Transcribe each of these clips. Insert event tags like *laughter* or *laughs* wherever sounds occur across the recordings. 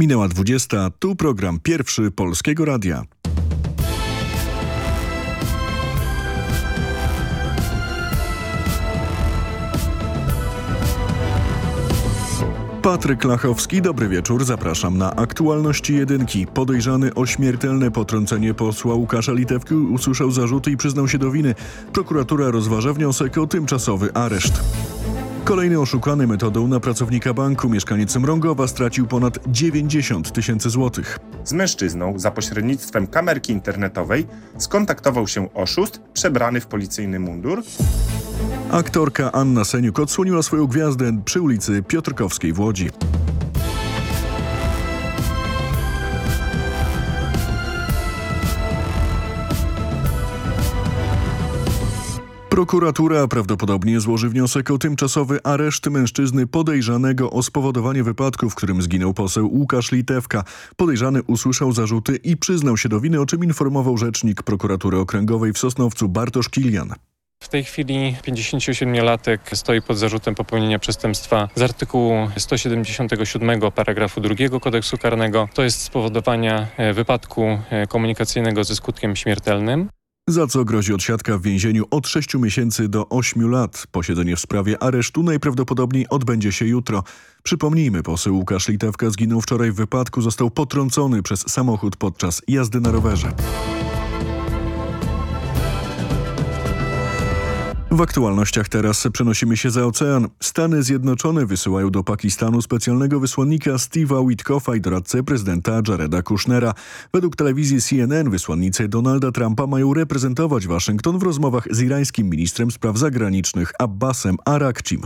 Minęła 20. Tu program pierwszy Polskiego Radia. Patryk Lachowski, dobry wieczór. Zapraszam na aktualności jedynki. Podejrzany o śmiertelne potrącenie posła Łukasza Litewki usłyszał zarzuty i przyznał się do winy. Prokuratura rozważa wniosek o tymczasowy areszt. Kolejny oszukany metodą na pracownika banku mieszkaniec Mrągowa stracił ponad 90 tysięcy złotych. Z mężczyzną za pośrednictwem kamerki internetowej skontaktował się oszust przebrany w policyjny mundur. Aktorka Anna Seniuk odsłoniła swoją gwiazdę przy ulicy Piotrkowskiej w Łodzi. Prokuratura prawdopodobnie złoży wniosek o tymczasowy areszt mężczyzny podejrzanego o spowodowanie wypadku, w którym zginął poseł Łukasz Litewka. Podejrzany usłyszał zarzuty i przyznał się do winy, o czym informował rzecznik prokuratury okręgowej w Sosnowcu Bartosz Kilian. W tej chwili 57-latek stoi pod zarzutem popełnienia przestępstwa z artykułu 177 paragrafu 2 kodeksu karnego. To jest spowodowania e, wypadku e, komunikacyjnego ze skutkiem śmiertelnym za co grozi odsiadka w więzieniu od 6 miesięcy do 8 lat. Posiedzenie w sprawie aresztu najprawdopodobniej odbędzie się jutro. Przypomnijmy, poseł Łukasz Litewka zginął wczoraj w wypadku, został potrącony przez samochód podczas jazdy na rowerze. W aktualnościach teraz przenosimy się za ocean. Stany Zjednoczone wysyłają do Pakistanu specjalnego wysłannika Steve'a Witkoffa i doradcę prezydenta Jareda Kushnera. Według telewizji CNN wysłannicy Donalda Trumpa mają reprezentować Waszyngton w rozmowach z irańskim ministrem spraw zagranicznych Abbasem Arakcim.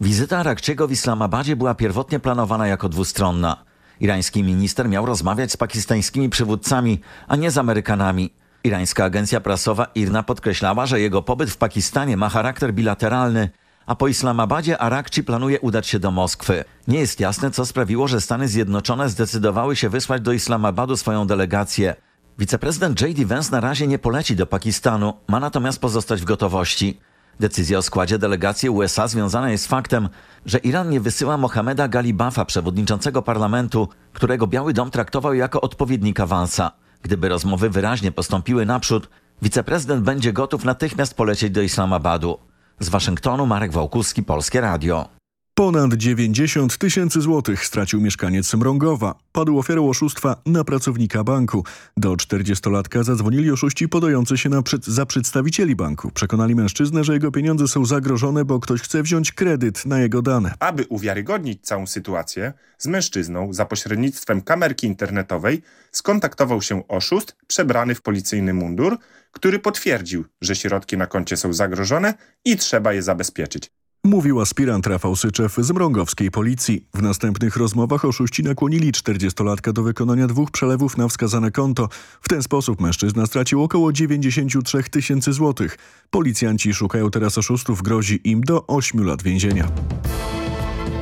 Wizyta Arakciego w Islamabadzie była pierwotnie planowana jako dwustronna. Irański minister miał rozmawiać z pakistańskimi przywódcami, a nie z Amerykanami. Irańska agencja prasowa IRNA podkreślała, że jego pobyt w Pakistanie ma charakter bilateralny, a po Islamabadzie Arakci planuje udać się do Moskwy. Nie jest jasne, co sprawiło, że Stany Zjednoczone zdecydowały się wysłać do Islamabadu swoją delegację. Wiceprezydent J.D. Vance na razie nie poleci do Pakistanu, ma natomiast pozostać w gotowości. Decyzja o składzie delegacji USA związana jest z faktem, że Iran nie wysyła Mohameda Galibafa, przewodniczącego parlamentu, którego Biały Dom traktował jako odpowiednika Vansa. Gdyby rozmowy wyraźnie postąpiły naprzód, wiceprezydent będzie gotów natychmiast polecieć do Islamabadu. Z Waszyngtonu Marek Wałkuski, Polskie Radio. Ponad 90 tysięcy złotych stracił mieszkaniec Mrągowa. Padł ofiarą oszustwa na pracownika banku. Do 40-latka zadzwonili oszuści podający się na przed, za przedstawicieli banku. Przekonali mężczyznę, że jego pieniądze są zagrożone, bo ktoś chce wziąć kredyt na jego dane. Aby uwiarygodnić całą sytuację, z mężczyzną za pośrednictwem kamerki internetowej skontaktował się oszust przebrany w policyjny mundur, który potwierdził, że środki na koncie są zagrożone i trzeba je zabezpieczyć. Mówił aspirant Rafał Syczew z mrągowskiej policji. W następnych rozmowach oszuści nakłonili 40-latka do wykonania dwóch przelewów na wskazane konto. W ten sposób mężczyzna stracił około 93 tysięcy złotych. Policjanci szukają teraz oszustów, grozi im do 8 lat więzienia.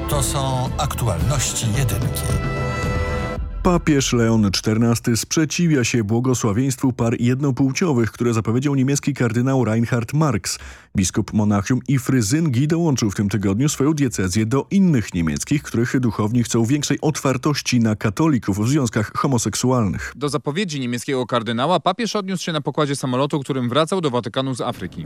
To są aktualności jedynki. Papież Leon XIV sprzeciwia się błogosławieństwu par jednopłciowych, które zapowiedział niemiecki kardynał Reinhard Marx. Biskup Monachium i Fryzyngi dołączył w tym tygodniu swoją diecezję do innych niemieckich, których duchowni chcą większej otwartości na katolików w związkach homoseksualnych. Do zapowiedzi niemieckiego kardynała papież odniósł się na pokładzie samolotu, którym wracał do Watykanu z Afryki.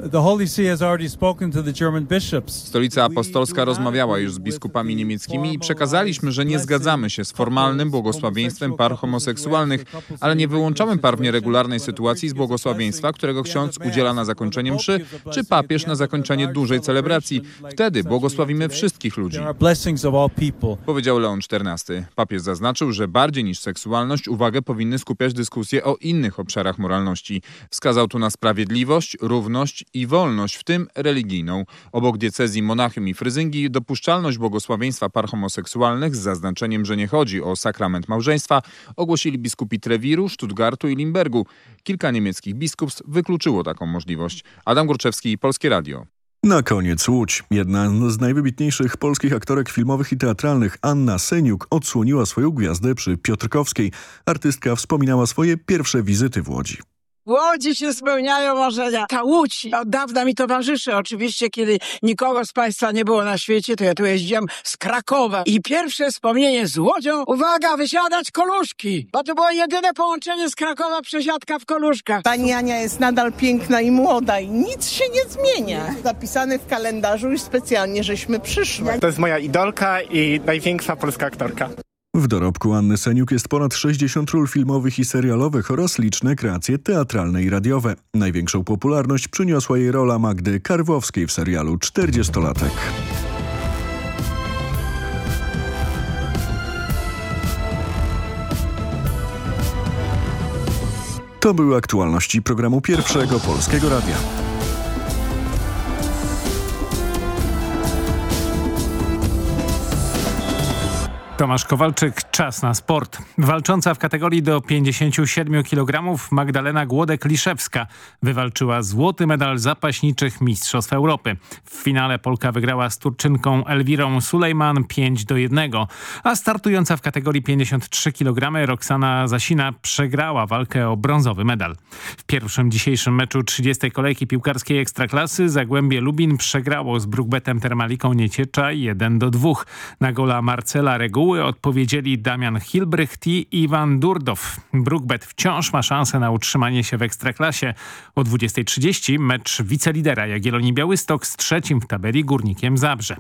Stolica Apostolska rozmawiała już z biskupami niemieckimi i przekazaliśmy, że nie zgadzamy się z formalnym błogosławieństwem par homoseksualnych, ale nie wyłączamy par w nieregularnej sytuacji z błogosławieństwa, którego ksiądz udziela na zakończenie mszy, czy papież na zakończenie dużej celebracji. Wtedy błogosławimy wszystkich ludzi. Powiedział Leon XIV. Papież zaznaczył, że bardziej niż seksualność uwagę powinny skupiać dyskusje o innych obszarach moralności. Wskazał tu na sprawiedliwość, równość i wolność, w tym religijną. Obok diecezji Monachium i Fryzyngi dopuszczalność błogosławieństwa par homoseksualnych z zaznaczeniem, że nie chodzi o sakrament małżeństwa, ogłosili biskupi Trewiru, Stuttgartu i Limbergu. Kilka niemieckich biskupstw wykluczyło taką możliwość. Adam Górczewski, Polskie Radio. Na koniec Łódź. Jedna z najwybitniejszych polskich aktorek filmowych i teatralnych, Anna Seniuk, odsłoniła swoją gwiazdę przy Piotrkowskiej. Artystka wspominała swoje pierwsze wizyty w Łodzi. W Łodzi się spełniają marzenia. Ta Łódź od dawna mi towarzyszy. Oczywiście, kiedy nikogo z Państwa nie było na świecie, to ja tu jeździłem z Krakowa. I pierwsze wspomnienie z Łodzią, uwaga, wysiadać koluszki. Bo to było jedyne połączenie z Krakowa, przesiadka w koluszkach. Pani Ania jest nadal piękna i młoda i nic się nie zmienia. Zapisane w kalendarzu już specjalnie, żeśmy przyszły. To jest moja idolka i największa polska aktorka. W dorobku Anny Seniuk jest ponad 60 ról filmowych i serialowych oraz liczne kreacje teatralne i radiowe. Największą popularność przyniosła jej rola Magdy Karwowskiej w serialu 40-latek. To były aktualności programu Pierwszego Polskiego Radia. Tomasz Kowalczyk, czas na sport. Walcząca w kategorii do 57 kg Magdalena Głodek-Liszewska wywalczyła złoty medal zapaśniczych Mistrzostw Europy. W finale Polka wygrała z Turczynką Elwirą Sulejman 5 do 1, a startująca w kategorii 53 kg Roxana Zasina przegrała walkę o brązowy medal. W pierwszym dzisiejszym meczu 30. kolejki piłkarskiej Ekstraklasy Zagłębie Lubin przegrało z Brukbetem Termaliką Nieciecza 1 do 2. Na gola Marcela Reguły odpowiedzieli Damian Hilbrecht i Iwan Durdow. Brookbet wciąż ma szansę na utrzymanie się w Ekstraklasie. O 20.30 mecz wicelidera Jagiellonii Białystok z trzecim w tabeli Górnikiem Zabrze.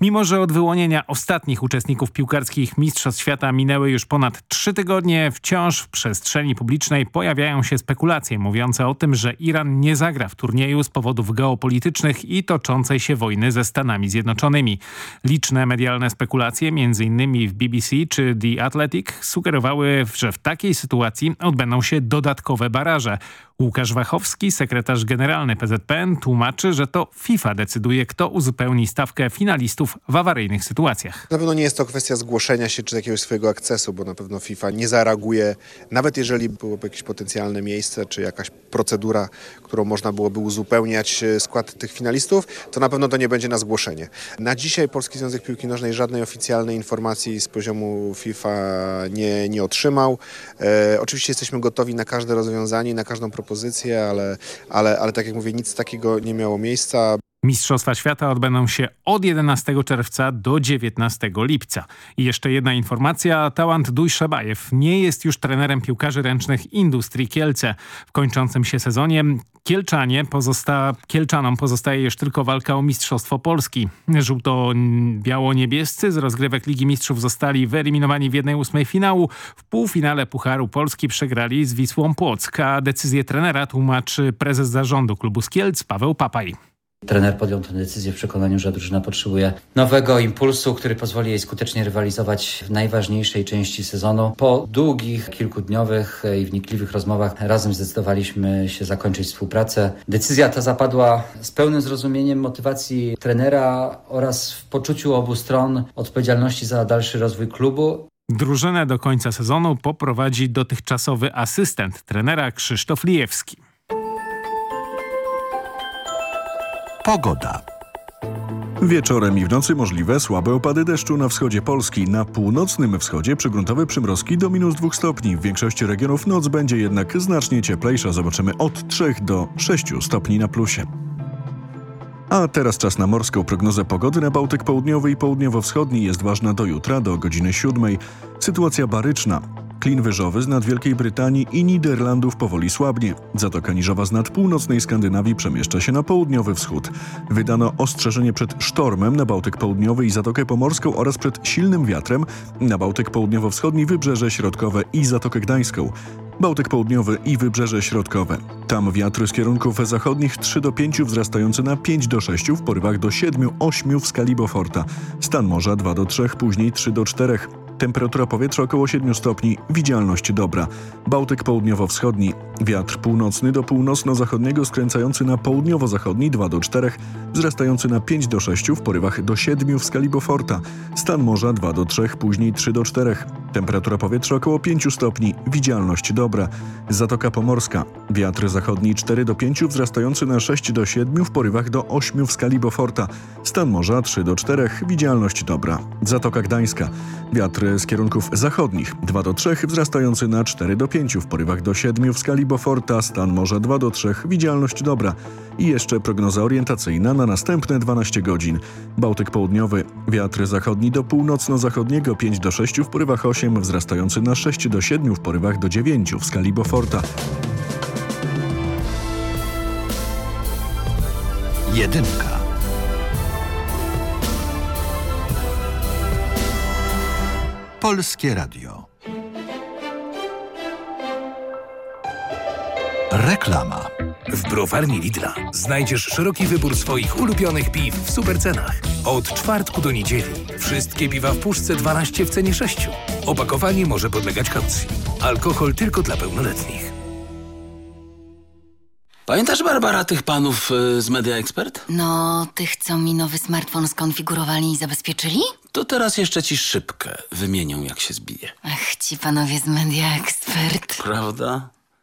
Mimo, że od wyłonienia ostatnich uczestników piłkarskich Mistrzostw Świata minęły już ponad trzy tygodnie, wciąż w przestrzeni publicznej pojawiają się spekulacje mówiące o tym, że Iran nie zagra w turnieju z powodów geopolitycznych i toczącej się wojny ze Stanami Zjednoczonymi. Liczne medialne spekulacje, m.in. w BBC czy The Athletic sugerowały, że w takiej sytuacji odbędą się dodatkowe baraże. Łukasz Wachowski, sekretarz generalny PZPN, tłumaczy, że to FIFA decyduje, kto uzupełni stawkę finalistów w awaryjnych sytuacjach. Na pewno nie jest to kwestia zgłoszenia się czy jakiegoś swojego akcesu, bo na pewno FIFA nie zareaguje, nawet jeżeli byłoby jakieś potencjalne miejsce czy jakaś procedura, którą można byłoby uzupełniać e, skład tych finalistów, to na pewno to nie będzie na zgłoszenie. Na dzisiaj Polski Związek Piłki Nożnej żadnej oficjalnej informacji z poziomu FIFA nie, nie otrzymał. E, oczywiście jesteśmy gotowi na każde rozwiązanie, na każdą propozycję, ale, ale, ale tak jak mówię, nic takiego nie miało miejsca. Mistrzostwa Świata odbędą się od 11 czerwca do 19 lipca. I jeszcze jedna informacja. Tałant Dujszebajew nie jest już trenerem piłkarzy ręcznych Industrii Kielce. W kończącym się sezonie Kielczanie pozosta Kielczanom pozostaje już tylko walka o Mistrzostwo Polski. Żółto-biało-niebiescy z rozgrywek Ligi Mistrzów zostali wyeliminowani w 1-8 finału. W półfinale Pucharu Polski przegrali z Wisłą Płock, a decyzję trenera tłumaczy prezes zarządu klubu z Kielc Paweł Papaj. Trener podjął tę decyzję w przekonaniu, że drużyna potrzebuje nowego impulsu, który pozwoli jej skutecznie rywalizować w najważniejszej części sezonu. Po długich, kilkudniowych i wnikliwych rozmowach razem zdecydowaliśmy się zakończyć współpracę. Decyzja ta zapadła z pełnym zrozumieniem motywacji trenera oraz w poczuciu obu stron odpowiedzialności za dalszy rozwój klubu. Drużynę do końca sezonu poprowadzi dotychczasowy asystent trenera Krzysztof Lijewski. Pogoda. Wieczorem i w nocy możliwe słabe opady deszczu na wschodzie Polski. Na północnym wschodzie przygruntowe przymrozki do minus 2 stopni. W większości regionów noc będzie jednak znacznie cieplejsza. Zobaczymy od 3 do 6 stopni na plusie. A teraz czas na morską prognozę pogody na Bałtyk Południowy i Południowo-Wschodni jest ważna do jutra, do godziny 7. Sytuacja baryczna. Klin wyżowy z nad Wielkiej Brytanii i Niderlandów powoli słabnie. Zatoka Niżowa z nad północnej Skandynawii przemieszcza się na południowy wschód. Wydano ostrzeżenie przed sztormem na Bałtyk Południowy i Zatokę Pomorską oraz przed silnym wiatrem na Bałtyk Południowo-Wschodni, Wybrzeże Środkowe i Zatokę Gdańską. Bałtyk Południowy i Wybrzeże Środkowe. Tam wiatry z kierunków zachodnich 3 do 5 wzrastające na 5 do 6 w porywach do 7-8 w skali. Stan morza 2 do 3, później 3 do 4. Temperatura powietrza około 7 stopni, widzialność dobra. Bałtyk południowo-wschodni, wiatr północny do północno-zachodniego skręcający na południowo-zachodni 2 do 4, wzrastający na 5 do 6 w porywach do 7 w skali Beauforta. Stan morza 2 do 3, później 3 do 4. Temperatura powietrza około 5 stopni, widzialność dobra. Zatoka Pomorska. Wiatr zachodni 4 do 5, wzrastający na 6 do 7, w porywach do 8 w skali Beauforta. Stan morza 3 do 4, widzialność dobra. Zatoka Gdańska. Wiatr z kierunków zachodnich 2 do 3, wzrastający na 4 do 5, w porywach do 7 w skali Beauforta. Stan morza 2 do 3, widzialność dobra. I jeszcze prognoza orientacyjna na następne 12 godzin. Bałtyk południowy. Wiatr zachodni do północno-zachodniego 5 do 6, w porywach 8, wzrastający na 6 do 7, w porywach do 9 w skali Beauforta. Jedynka. Polskie Radio. Reklama. W browarni Lidla znajdziesz szeroki wybór swoich ulubionych piw w supercenach. Od czwartku do niedzieli wszystkie piwa w puszce 12 w cenie 6. Opakowanie może podlegać kaucji. Alkohol tylko dla pełnoletnich. Pamiętasz, Barbara, tych panów y, z Media Expert? No, tych, co mi nowy smartfon skonfigurowali i zabezpieczyli? To teraz jeszcze ci szybkę wymienią, jak się zbije. Ach, ci panowie z Media Expert. Prawda?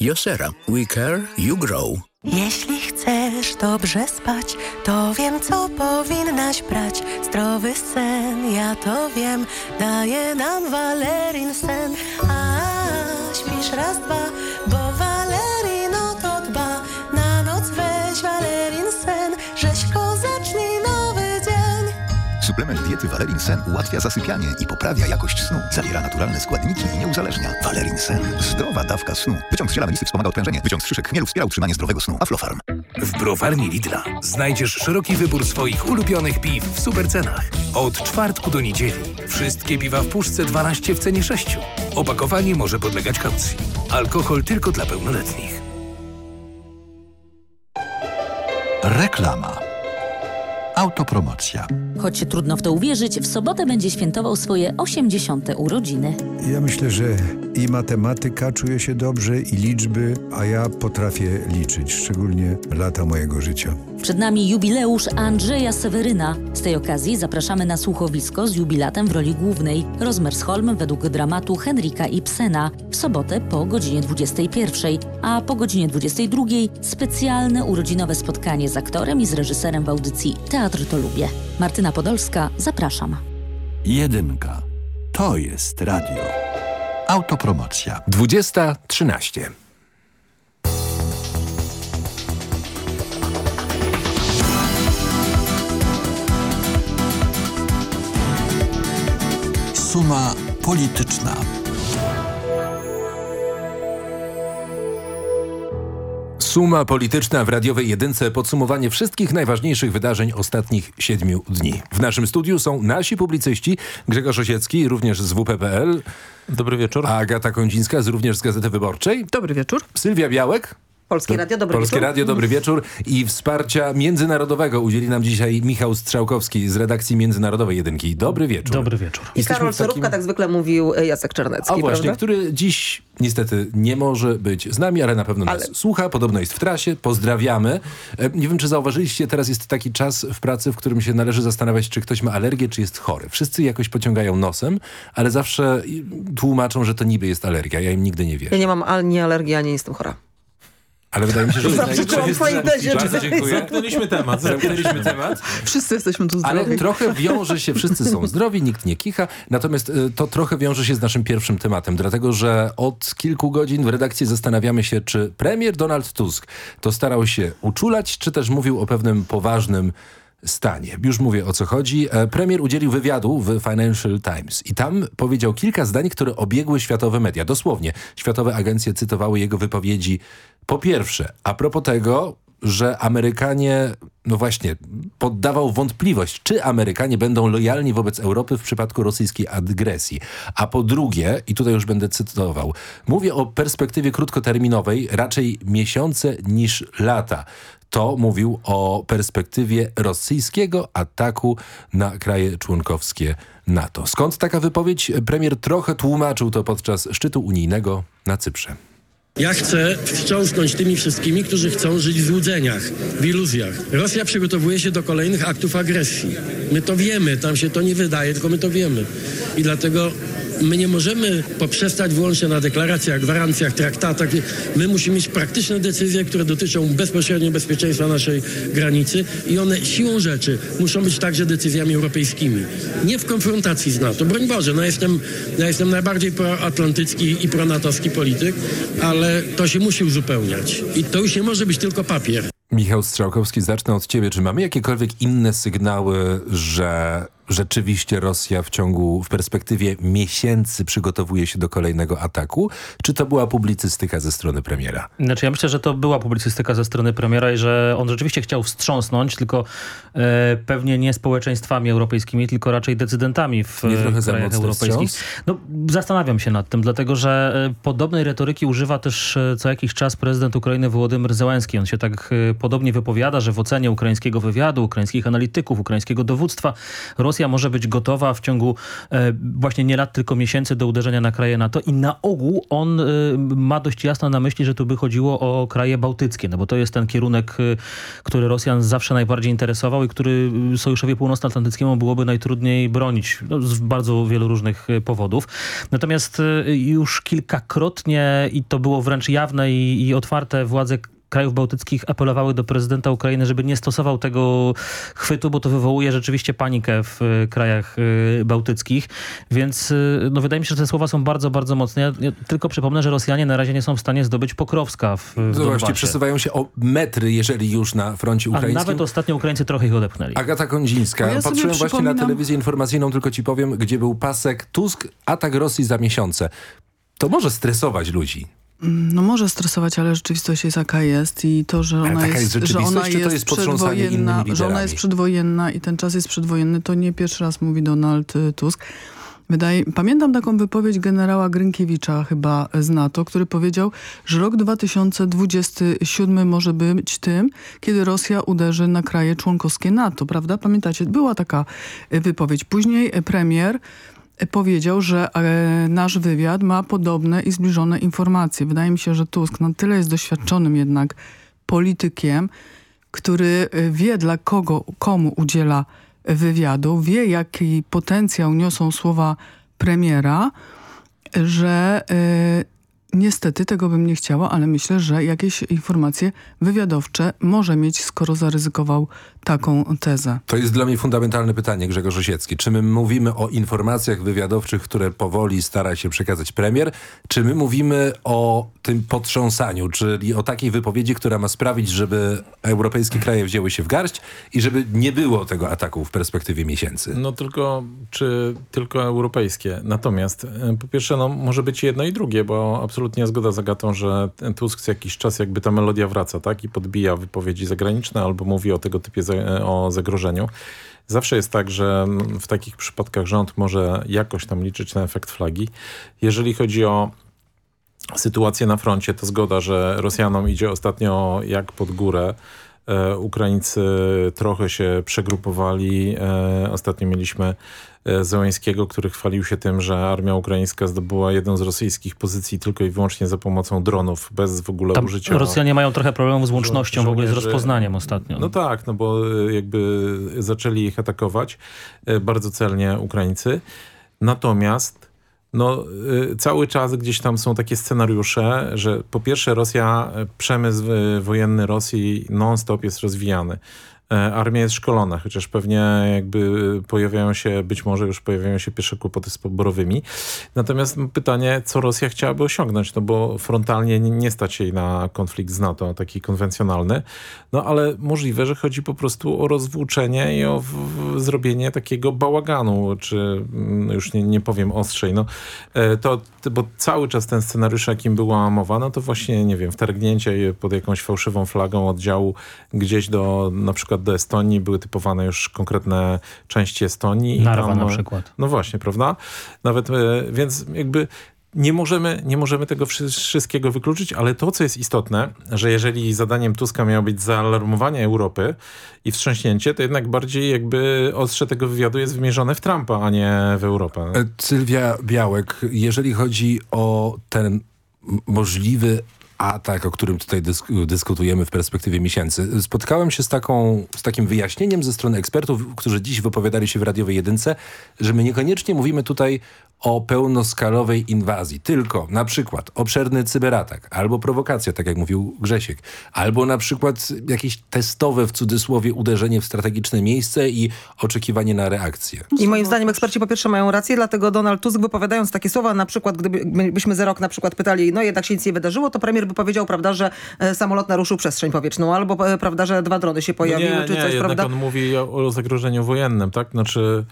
Josera. We care, you grow. Jeśli chcesz dobrze spać, to wiem, co powinnaś brać. Zdrowy sen, ja to wiem, daje nam Valerin sen. A śpisz raz, dwa, Suplement diety Valerin Sen ułatwia zasypianie i poprawia jakość snu. Zawiera naturalne składniki i nie uzależnia. Valerin Sen. Zdrowa dawka snu. Wyciąg z ziela melisy wspomaga odprężenie. Wyciąg z szyszek chmielu wspiera utrzymanie zdrowego snu. Aflofarm. W browarni Lidla znajdziesz szeroki wybór swoich ulubionych piw w supercenach. Od czwartku do niedzieli wszystkie piwa w puszce 12 w cenie 6. Opakowanie może podlegać kaucji. Alkohol tylko dla pełnoletnich. Reklama. Autopromocja. Choć trudno w to uwierzyć, w sobotę będzie świętował swoje 80. urodziny. Ja myślę, że i matematyka czuje się dobrze, i liczby, a ja potrafię liczyć, szczególnie lata mojego życia. Przed nami jubileusz Andrzeja Seweryna. Z tej okazji zapraszamy na słuchowisko z jubilatem w roli głównej Rozmersholm według dramatu Henryka Ibsena w sobotę po godzinie 21, a po godzinie 22 specjalne urodzinowe spotkanie z aktorem i z reżyserem w audycji Teatr to lubię. Martyna Podolska, zapraszam. Jedynka. To jest radio. Autopromocja. 20.13. Suma polityczna. Suma polityczna w radiowej jedynce podsumowanie wszystkich najważniejszych wydarzeń ostatnich siedmiu dni. W naszym studiu są nasi publicyści Grzegorz Osiecki, również z WP.pl. Dobry wieczór. Agata Kądzińska, z również z Gazety Wyborczej. Dobry wieczór. Sylwia Białek. Polskie Radio, dobry Polskie wieczór. Radio, dobry wieczór. I wsparcia międzynarodowego udzieli nam dzisiaj Michał Strzałkowski z redakcji Międzynarodowej Jedynki. Dobry wieczór. Dobry wieczór. I Karol Sorówka, tak zwykle mówił e, Jacek Czernecki, O właśnie, prawda? który dziś niestety nie może być z nami, ale na pewno nas Ale- słucha. Podobno jest w trasie. Pozdrawiamy. E, Nie wiem, czy zauważyliście, teraz jest taki czas w pracy, w którym się należy zastanawiać, czy ktoś ma alergię, czy jest chory. Wszyscy jakoś pociągają nosem, ale zawsze tłumaczą, że to niby jest alergia. Ja im nigdy nie wierzę. Ja nie mam ani alergii, ani nie jestem chora. Ale wydaje mi się, że... Zaprzeczyłam twojej tezie. Bardzo dziękuję. Zamknęliśmy temat. Zamknęliśmy temat. Wszyscy jesteśmy tu zdrowi. Ale trochę wiąże się, wszyscy są zdrowi, nikt nie kicha, natomiast y, to trochę wiąże się z naszym pierwszym tematem, dlatego że od kilku godzin w redakcji zastanawiamy się, czy premier Donald Tusk to starał się uczulać, czy też mówił o pewnym poważnym stanie. Już mówię o co chodzi. E, Premier udzielił wywiadu w Financial Times i tam powiedział kilka zdań, które obiegły światowe media. Dosłownie. Światowe agencje cytowały jego wypowiedzi. Po pierwsze, a propos tego, że Amerykanie, no właśnie, poddawał wątpliwość, czy Amerykanie będą lojalni wobec Europy w przypadku rosyjskiej agresji. A po drugie, i tutaj już będę cytował, mówię o perspektywie krótkoterminowej, raczej miesiące niż lata. To mówił o perspektywie rosyjskiego ataku na kraje członkowskie NATO. Skąd taka wypowiedź? Premier trochę tłumaczył to podczas szczytu unijnego na Cyprze. Ja chcę wstrząsnąć tymi wszystkimi, którzy chcą żyć w złudzeniach, w iluzjach. Rosja przygotowuje się do kolejnych aktów agresji. My to wiemy, tam się to nie wydaje, tylko my to wiemy. I dlatego my nie możemy poprzestać wyłącznie na deklaracjach, gwarancjach, traktatach. My musimy mieć praktyczne decyzje, które dotyczą bezpośrednio bezpieczeństwa naszej granicy i one siłą rzeczy muszą być także decyzjami europejskimi. Nie w konfrontacji z NATO. Broń Boże, no jestem, ja jestem najbardziej proatlantycki i pronatowski polityk, ale to się musi uzupełniać. I to już nie może być tylko papier. Michał Strzałkowski, zacznę od ciebie. Czy mamy jakiekolwiek inne sygnały, że rzeczywiście Rosja w ciągu, w perspektywie miesięcy przygotowuje się do kolejnego ataku? Czy to była publicystyka ze strony premiera? Znaczy ja myślę, że to była publicystyka ze strony premiera i że on rzeczywiście chciał wstrząsnąć, tylko e, pewnie nie społeczeństwami europejskimi, tylko raczej decydentami w Nie trochę za krajach europejskich. wstrząs? No, zastanawiam się nad tym, dlatego że e, podobnej retoryki używa też e, co jakiś czas prezydent Ukrainy Wołodymyr Zełenski. On się tak e, podobnie wypowiada, że w ocenie ukraińskiego wywiadu, ukraińskich analityków, ukraińskiego dowództwa Rosja może być gotowa w ciągu e, właśnie nie lat, tylko miesięcy do uderzenia na kraje NATO i na ogół on e, ma dość jasno na myśli, że tu by chodziło o kraje bałtyckie, no bo to jest ten kierunek, e, który Rosjan zawsze najbardziej interesował i który Sojuszowi Północnoatlantyckiemu byłoby najtrudniej bronić no, z bardzo wielu różnych powodów. Natomiast już kilkakrotnie i to było wręcz jawne i, i otwarte władze krajów bałtyckich apelowały do prezydenta Ukrainy, żeby nie stosował tego chwytu, bo to wywołuje rzeczywiście panikę w y, krajach y, bałtyckich. Więc y, no, wydaje mi się, że te słowa są bardzo, bardzo mocne. Ja, ja tylko przypomnę, że Rosjanie na razie nie są w stanie zdobyć Pokrowska w, w No właśnie, przesuwają się o metry, jeżeli już na froncie A ukraińskim. nawet ostatnio Ukraińcy trochę ich odepchnęli. Agata Kondzińska. A ja Patrzyłem właśnie na telewizję informacyjną, tylko ci powiem, gdzie był pasek Tusk, atak Rosji za miesiące. To może stresować ludzi. No może stresować, ale rzeczywistość jest jaka jest i to, że ona jest, jest że ona jest, jest przedwojenna, że ona jest przedwojenna i ten czas jest przedwojenny, to nie pierwszy raz mówi Donald y, Tusk. Wydaje, pamiętam taką wypowiedź generała Grynkiewicza chyba z NATO, który powiedział, że rok 2027 może być tym, kiedy Rosja uderzy na kraje członkowskie NATO, prawda? Pamiętacie? Była taka y, wypowiedź. Później y, premier powiedział, że e, nasz wywiad ma podobne i zbliżone informacje. Wydaje mi się, że Tusk na tyle jest doświadczonym jednak politykiem, który y, wie dla kogo, komu udziela wywiadu, wie jaki potencjał niosą słowa premiera, że y, niestety tego bym nie chciała, ale myślę, że jakieś informacje wywiadowcze może mieć, skoro zaryzykował taką tezę. To jest dla mnie fundamentalne pytanie, Grzegorz Osiecki. Czy my mówimy o informacjach wywiadowczych, które powoli stara się przekazać premier, czy my mówimy o tym potrząsaniu, czyli o takiej wypowiedzi, która ma sprawić, żeby europejskie kraje wzięły się w garść i żeby nie było tego ataku w perspektywie miesięcy? No tylko, czy tylko europejskie. Natomiast e, po pierwsze, no może być jedno i drugie, bo absolutnie zgoda z Agatą, że Tusk co jakiś czas jakby ta melodia wraca, tak? I podbija wypowiedzi zagraniczne albo mówi o tego typie o zagrożeniu. Zawsze jest tak, że w takich przypadkach rząd może jakoś tam liczyć na efekt flagi. Jeżeli chodzi o sytuację na froncie, to zgoda, że Rosjanom idzie ostatnio jak pod górę. E, Ukraińcy trochę się przegrupowali. E, ostatnio mieliśmy e, Zełańskiego, który chwalił się tym, że armia ukraińska zdobyła jedną z rosyjskich pozycji tylko i wyłącznie za pomocą dronów, bez w ogóle Tam użycia... Rosjanie mają trochę problemów z łącznością, w ogóle z rozpoznaniem ostatnio. No tak, no bo jakby zaczęli ich atakować bardzo celnie Ukraińcy. Natomiast no, y, cały czas gdzieś tam są takie scenariusze, że po pierwsze Rosja, y, przemysł y, wojenny Rosji non-stop jest rozwijany. E, Armia jest szkolona, chociaż pewnie jakby pojawiają się, być może już pojawiają się pierwsze kłopoty z poborowymi. Natomiast pytanie, co Rosja chciałaby osiągnąć, no bo frontalnie nie, stać jej na konflikt z NATO, taki konwencjonalny, no ale możliwe, że chodzi po prostu o rozwłóczenie i o zrobienie takiego bałaganu, czy mm, już nie, nie powiem ostrzej, no. E, to, bo cały czas ten scenariusz, jakim była mowa, no to właśnie, nie wiem, wtargnięcie pod jakąś fałszywą flagą oddziału gdzieś do, na przykład do Estonii, były typowane już konkretne części Estonii. Narwa tam, na przykład. No właśnie, prawda? Nawet, e, więc jakby nie możemy, nie możemy tego wszy- wszystkiego wykluczyć, ale to, co jest istotne, że jeżeli zadaniem Tuska miało być zaalarmowanie Europy i wstrząśnięcie, to jednak bardziej jakby ostrze tego wywiadu jest wymierzone w Trumpa, a nie w Europę. E, Sylwia Białek, jeżeli chodzi o ten możliwy atak, o którym tutaj dysk dyskutujemy w perspektywie miesięcy. Spotkałem się z, taką, z takim wyjaśnieniem ze strony ekspertów, którzy dziś wypowiadali się w radiowej jedynce, że my niekoniecznie mówimy tutaj o pełnoskalowej inwazji, tylko na przykład obszerny cyberatak, albo prowokacja, tak jak mówił Grzesiek, albo na przykład jakieś testowe w cudzysłowie uderzenie w strategiczne miejsce i oczekiwanie na reakcję. I moim zdaniem eksperci po pierwsze mają rację, dlatego Donald Tusk wypowiadając takie słowa, na przykład gdybyśmy za rok na przykład pytali, no jednak się nic nie wydarzyło, to premier by powiedział, prawda, że e, samolot naruszył przestrzeń powietrzną, albo e, prawda, że dwa drony się pojawiły, no nie, czy nie, coś, jednak prawda? on mówi o, o zagrożeniu wojennym, tak? Znaczy...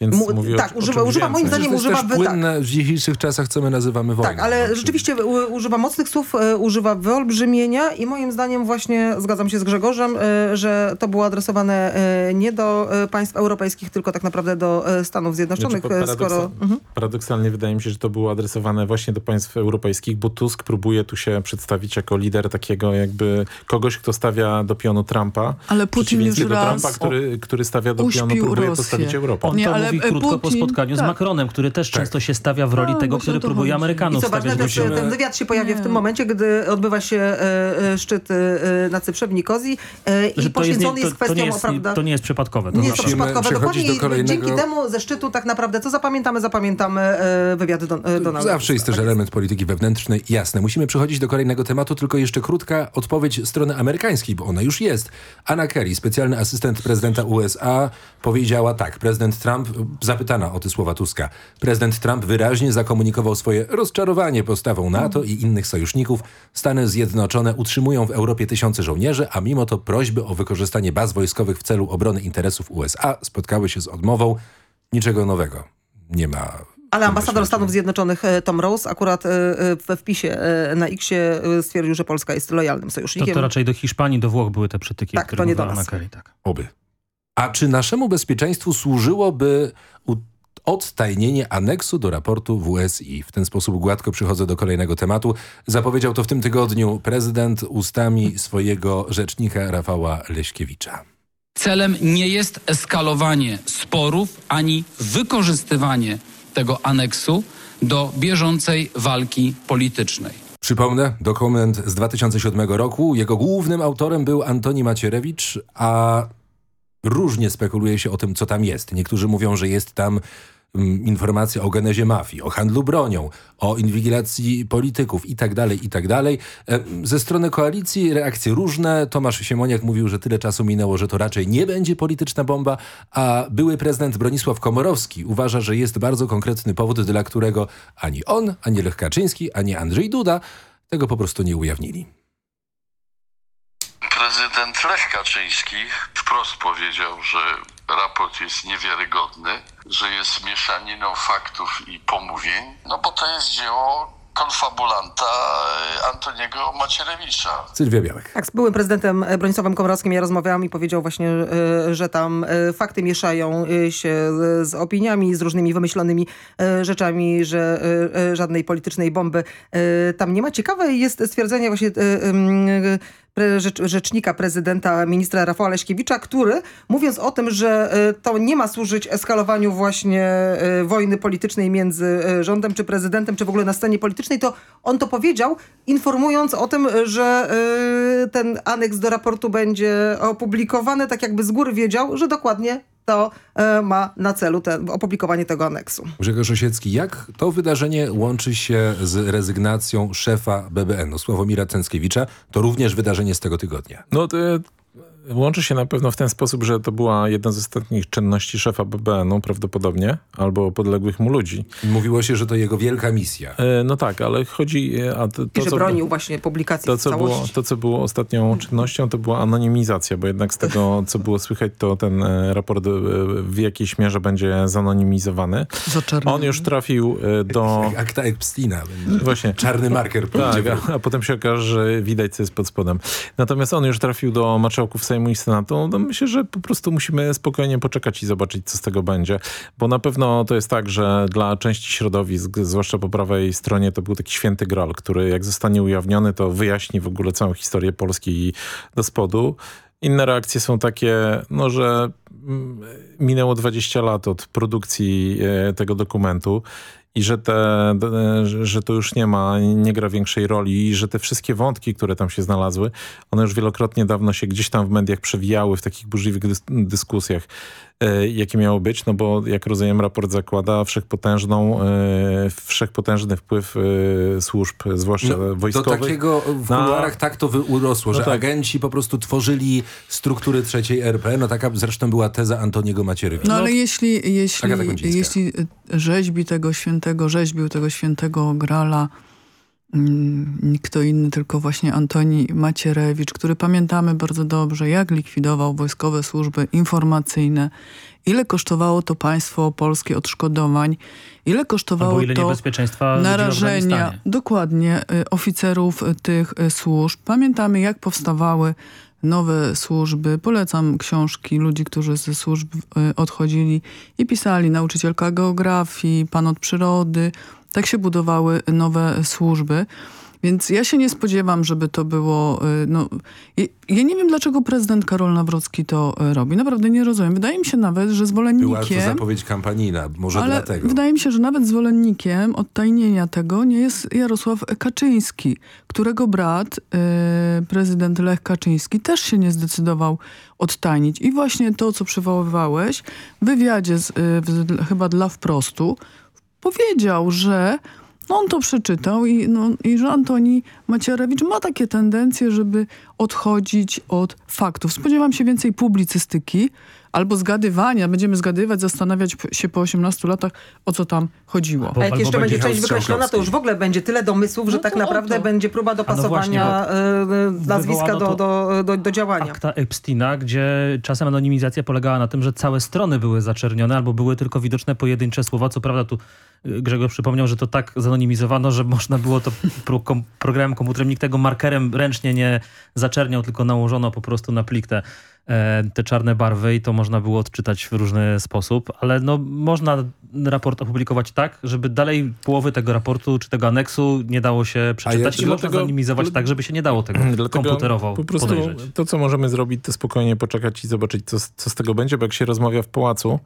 Więc Mu- mówi o- tak, o używa- czymś używa, moim zdaniem To jest używa też tak. płynne w dzisiejszych czasach, co my nazywamy wojną. Tak, ale rzeczywiście u, używa mocnych słów, e, używa wyolbrzymienia i moim zdaniem właśnie zgadzam się z Grzegorzem, e, że to było adresowane e, nie do państw europejskich, tylko tak naprawdę do Stanów Zjednoczonych, Znaczy, paradoksa- skoro... Mhm. Paradoksalnie wydaje mi się, że to było adresowane właśnie do państw europejskich, bo Tusk próbuje tu się przedstawić jako lider takiego jakby kogoś, kto stawia do pionu Trumpa. Ale Putin już do raz Trumpa, który, który stawia do pionu, próbuje Rosję. postawić Europę. Nie, ale mówi krótko po Putin- spotkaniu z tak. Macronem, który też często się stawia w roli A, tego, właśnie który próbuje chodzi. I Amerykanów co ważne, stawiać też do e, ten wywiad się pojawia w tym momencie, gdy odbywa się e, e, szczyt e, na Cyprze w Nikozji e, i poświęcony nie, jest to, to, kwestią, nie jest, prawda... to nie jest przypadkowe. To Nie jest to przypadkowe, dokładnie. do kolejnego- I dzięki temu ze szczytu tak naprawdę, co zapamiętamy, zapamiętamy e, wywiady Don, e, Donalda. Zawsze jest też element polityki wewnętrznej. Jasne, musimy przechodzić do kolejnego tematu, tylko jeszcze krótka odpowiedź strony amerykańskiej, bo ona już jest. Anna Kerry, specjalny asystent prezydenta USA, powiedziała tak. Prezydent Trump, zapytana o te słowa Tuska, prezydent Trump wyraźnie zakomunikował swoje rozczarowanie postawą NATO i innych sojuszników. Stany Zjednoczone utrzymują w Europie tysiące żołnierzy, a mimo to prośby o wykorzystanie baz wojskowych w celu obrony interesów USA spotkały się z odmową. Niczego nowego. Nie ma Ale ambasador Stanów Zjednoczonych e, Tom Rose akurat e, e, we wpisie e, na X-ie e, stwierdził, że Polska jest lojalnym To, sojusznikiem. to raczej do Hiszpanii, do Włoch były te przytyki, Tak, które to nie do nas. Anna Kerry, tak. Oby. A czy naszemu bezpieczeństwu służyłoby odtajnienie aneksu do raportu WSI? W ten sposób gładko przychodzę do kolejnego tematu. Zapowiedział to w tym tygodniu prezydent ustami swojego rzecznika Rafała Leśkiewicza. Celem nie jest eskalowanie sporów ani wykorzystywanie tego aneksu do bieżącej walki politycznej. Przypomnę, dokument z 2007 roku. Jego głównym autorem był Antoni Macierewicz, a różnie spekuluje się o tym, co tam jest. Niektórzy mówią, że jest tam mm, informacja o genezie mafii, o handlu bronią, o inwigilacji polityków itd., itd. E, Ze strony koalicji reakcje różne. Tomasz Siemoniak mówił, że tyle czasu minęło, że to raczej nie będzie polityczna bomba, a były prezydent Bronisław Komorowski uważa, że jest bardzo konkretny powód, dla którego ani on, ani Lech Kaczyński, ani Andrzej Duda tego po prostu nie ujawnili. Prezydent Lech Kaczyński wprost powiedział, że raport jest niewiarygodny, że jest mieszaniną faktów i pomówień, no bo to jest dzieło konfabulanta e, Antoniego Macierewicza. Sylwia Białek. Tak, z byłym prezydentem e, Bronisławem Komorowskim ja rozmawiałam i powiedział właśnie, e, że tam fakty mieszają się z- opiniami, z różnymi wymyślonymi rzeczami, że żadnej politycznej bomby tam nie ma. Ciekawe jest stwierdzenie właśnie pre- rzecz, rzecznika prezydenta, ministra Rafała Leśkiewicza, który mówiąc o tym, że e, to nie ma służyć eskalowaniu właśnie e, wojny politycznej między e, rządem czy prezydentem, czy w ogóle na scenie politycznej, to on to powiedział, informując o tym, że ten aneks do raportu będzie opublikowany, tak jakby z góry wiedział, że dokładnie to e, ma na celu te, opublikowanie tego aneksu. Grzegorz Osiecki, jak to wydarzenie łączy się z rezygnacją szefa BBN-u, Sławomira Cęckiewicza? To również wydarzenie z tego tygodnia. No to łączy się na pewno w ten sposób, że to była jedna z ostatnich czynności szefa BBN-u prawdopodobnie, albo podległych mu ludzi. Mówiło się, że to jego wielka misja. E, No tak, ale chodzi... e, A to, I to, że co- bronił właśnie publikacji To co, było, to, co było ostatnią czynnością, to była anonimizacja, bo jednak z tego, co było słychać, to ten e, raport w jakiejś mierze będzie zanonimizowany. On już trafił do... Akta Epsteina. Właśnie. Czarny marker Tak, a, a potem się okaże, że widać, co jest pod spodem. Natomiast on już trafił do marszałków Sejmu i Senatu. No myślę, że po prostu musimy spokojnie poczekać i zobaczyć, co z tego będzie. Bo na pewno to jest tak, że dla części środowisk, zwłaszcza po prawej stronie, to był taki święty gral, który jak zostanie ujawniony, to wyjaśni w ogóle całą historię Polski do spodu. Inne reakcje są takie, no, że mm, minęło 20 lat od produkcji e, tego dokumentu i że, te, że- to już nie ma, nie gra większej roli i że te wszystkie wątki, które tam się znalazły, one już wielokrotnie dawno się gdzieś tam w mediach przewijały w takich burzliwych dys dyskusjach, jakie miało być, no bo jak rozumiem raport zakłada wszechpotężną, e, wszechpotężny wpływ e, służb, zwłaszcza No, do wojskowych. takiego w na- kuluarach tak to urosło, No że tak. agenci po prostu tworzyli struktury trzeciej RP. No taka zresztą była teza Antoniego Macierewicza. No ale jeśli, jeśli, jeśli rzeźbi tego świętego, rzeźbił tego świętego Grala kto inny, tylko właśnie Antoni Macierewicz, który pamiętamy bardzo dobrze, jak likwidował wojskowe służby informacyjne, ile kosztowało to państwo polskie odszkodowań, ile kosztowało ile to narażenia dokładnie y, oficerów tych y, służb. Pamiętamy, jak powstawały nowe służby. Polecam książki ludzi, którzy ze służb y, odchodzili i pisali nauczycielka geografii, pan od przyrody. Tak się budowały nowe służby. Więc ja się nie spodziewam, żeby to było... y, No, ja- ja nie wiem, dlaczego prezydent Karol Nawrocki to y, robi. Naprawdę nie rozumiem. Wydaje mi się nawet, że Była to zwolennikiem... zapowiedź kampanijna, może Ale dlatego. wydaje mi się, że nawet zwolennikiem odtajnienia tego nie jest Jarosław Kaczyński, którego brat, y, prezydent Lech Kaczyński, też się nie zdecydował odtajnić. I właśnie to, co przywoływałeś, w wywiadzie z, chyba dla Wprostu, powiedział, że no on to przeczytał i, no, i że Antoni Macierewicz ma takie tendencje, żeby odchodzić od faktów. Spodziewam się więcej publicystyki albo zgadywania. Będziemy zgadywać, zastanawiać się po 18 latach, o co tam chodziło. A jak jeszcze będzie część wykreślona, to już w ogóle będzie tyle domysłów, że No tak to o naprawdę będzie próba dopasowania właśnie, y, nazwiska do, do, do, do działania. akta Epsteina, gdzie czasem anonimizacja polegała na tym, że całe strony były zaczernione albo były tylko widoczne pojedyncze słowa. Co prawda tu Grzegorz przypomniał, że to tak zanonimizowano, że można było to pro, kom, programem komputerem, nikt tego markerem ręcznie nie zaczerniał, tylko nałożono po prostu na plik te, e, te czarne barwy i to można było odczytać w różny sposób, ale no można raport opublikować tak, żeby dalej połowy tego raportu czy tego aneksu nie dało się przeczytać i można zanonimizować tak, żeby się nie dało tego Dlatego komputerowo po prostu podejrzeć. to, co możemy zrobić, to spokojnie poczekać i zobaczyć, co, co z tego będzie, bo jak się rozmawia w pałacu,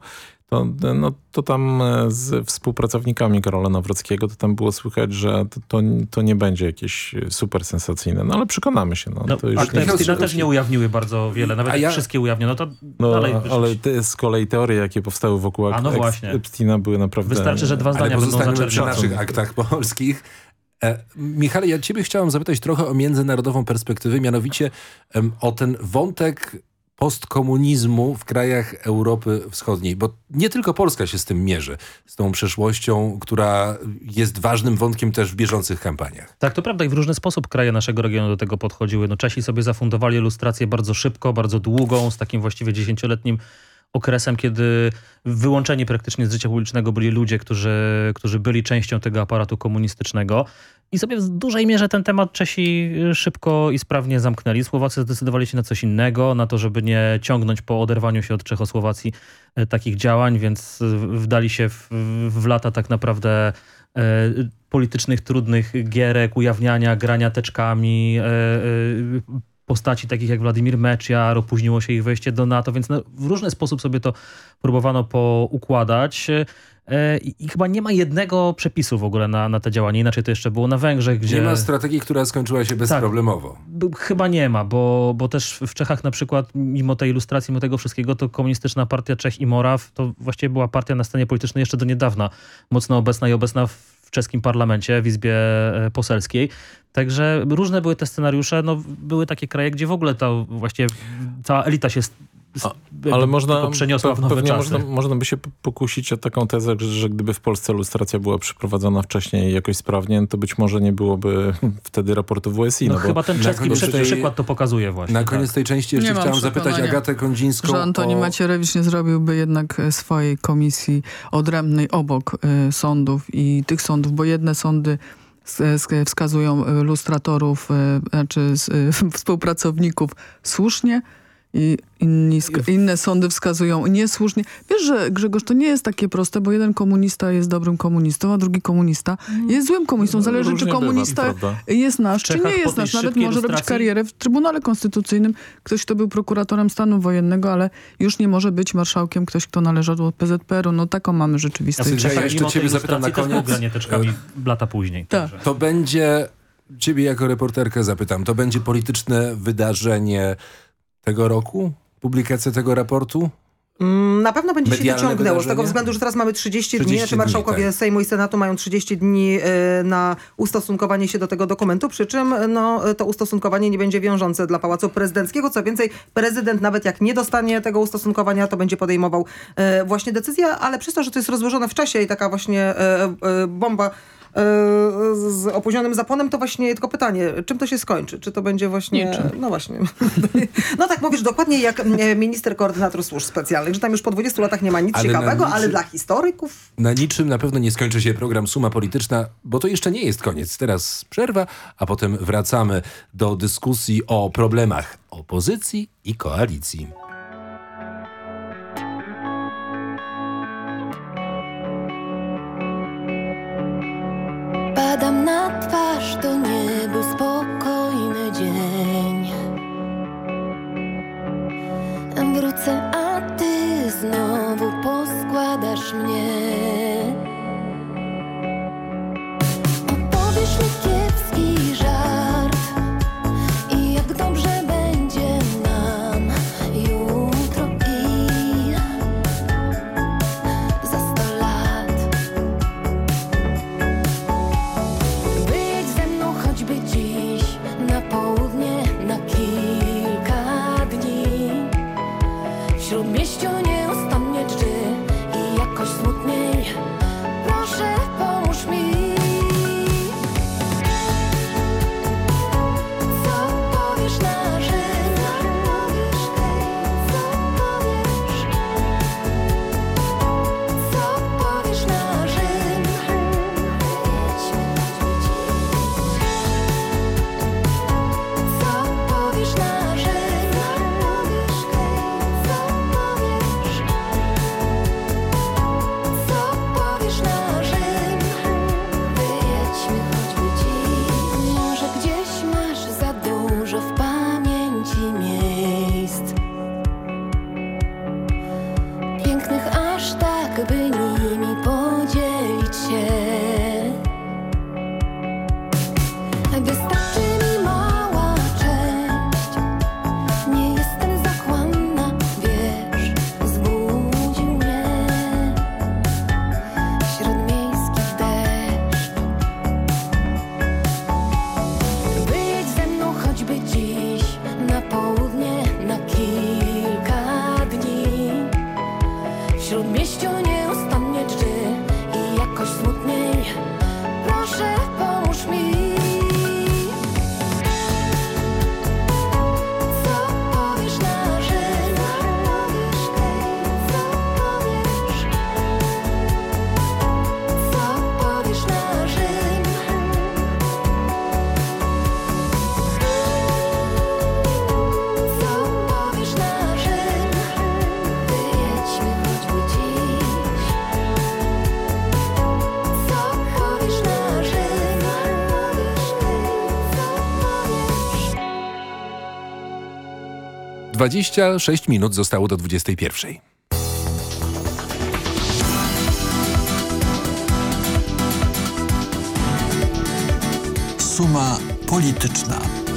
to, no, to tam e, z współpracownikami Karola Nawrockiego, to tam było słychać, że to, to, to nie będzie jakieś super sensacyjne. No ale przekonamy się. No, No, to już nie- Epsteina też nie ujawniły bardzo wiele, nawet ja- wszystkie ujawniono, to No, dalej... ale te, z kolei teorie, jakie powstały wokół A, no właśnie. Epsteina były naprawdę... Wystarczy, że dwa Ale zdania będą pozostańmy przy naszych aktach polskich. E, Michale, ja ciebie chciałem zapytać trochę o międzynarodową perspektywę, mianowicie em, o ten wątek postkomunizmu w krajach Europy Wschodniej, bo nie tylko Polska się z tym mierzy, z tą przeszłością, która jest ważnym wątkiem też w bieżących kampaniach. Tak, to prawda i w różny sposób kraje naszego regionu do tego podchodziły. No, Czesi sobie zafundowali ilustrację bardzo szybko, bardzo długą, z takim właściwie dziesięcioletnim okresem, kiedy wyłączeni praktycznie z życia publicznego byli ludzie, którzy, którzy byli częścią tego aparatu komunistycznego. I sobie w dużej mierze ten temat Czesi szybko i sprawnie zamknęli. Słowacy zdecydowali się na coś innego, na to, żeby nie ciągnąć po oderwaniu się od Czechosłowacji e, takich działań, więc wdali się w, w lata tak naprawdę politycznych, trudnych gierek, ujawniania, grania teczkami, postaci takich jak Władimir Mečiar, opóźniło się ich wejście do NATO, więc no, w różny sposób sobie to próbowano poukładać. E, I, I chyba nie ma jednego przepisu w ogóle na, na te działania. Inaczej to jeszcze było na Węgrzech, gdzie... Nie ma strategii, która skończyła się bezproblemowo. Tak, chyba nie ma, bo, bo też w Czechach na przykład, mimo tej ilustracji, mimo tego wszystkiego, to komunistyczna partia Czech i Moraw to właściwie była partia na scenie politycznej jeszcze do niedawna mocno obecna i obecna w czeskim parlamencie, w Izbie e, Poselskiej. Także różne były te scenariusze. No, były takie kraje, gdzie w ogóle ta właściwie cała elita się a, ale można, przeniosła w nowe pewnie czasy. Można, można by się pokusić o taką tezę, że, że gdyby w Polsce lustracja była przeprowadzona wcześniej jakoś sprawnie, to być może nie byłoby *laughs* wtedy raportu WSI. No, no chyba ten czeski tej, przykład to pokazuje właśnie. Na koniec tak. tej części jeszcze Nie chciałem zapytać Agatę Kondzińską Że Antoni o... Macierewicz nie zrobiłby jednak e, swojej komisji odrębnej obok y, sądów i tych sądów, bo jedne sądy wskazują e, lustratorów, czy *laughs* współpracowników słusznie, i inni, inne sądy wskazują niesłusznie. Wiesz, że Grzegorz, to nie jest takie proste, bo jeden komunista jest dobrym komunistą, a drugi komunista jest złym komunistą. Zależy, Różnie czy komunista bywa, jest nasz, czy nie jest nasz. Nawet może robić karierę w Trybunale Konstytucyjnym. Ktoś, kto był prokuratorem stanu wojennego, ale już nie może być marszałkiem ktoś, kto należał do PZPR-u. No taką mamy rzeczywistość. Ja, ja jeszcze ciebie zapytam na koniec. teczkami lata później. Tak. To będzie, ciebie jako reporterkę zapytam, to będzie polityczne wydarzenie tego roku? Publikacja tego raportu? Mm, Na pewno będzie się to ciągnęło, z wydarzenie? tego względu, że teraz mamy 30, 30 dni, znaczy dni, marszałkowie tak. Sejmu i Senatu mają 30 dni y, na ustosunkowanie się do tego dokumentu, przy czym no, to ustosunkowanie nie będzie wiążące dla Pałacu Prezydenckiego. Co więcej, prezydent nawet jak nie dostanie tego ustosunkowania, to będzie podejmował właśnie decyzję, ale przez to, że to jest rozłożone w czasie i taka właśnie bomba z opóźnionym zapłonem, to właśnie tylko pytanie, czym to się skończy? Czy to będzie właśnie... Niczym. No właśnie. *laughs* No tak mówisz dokładnie jak minister koordynator służb specjalnych, że tam już po 20 latach nie ma nic Ale ciekawego, niczym- ale dla historyków Na niczym na pewno nie skończy się program Suma Polityczna, bo to jeszcze nie jest koniec. Teraz przerwa, a potem wracamy do dyskusji o problemach opozycji i koalicji. Znowu poskładasz mnie. 26 minut zostało do 21. Suma polityczna.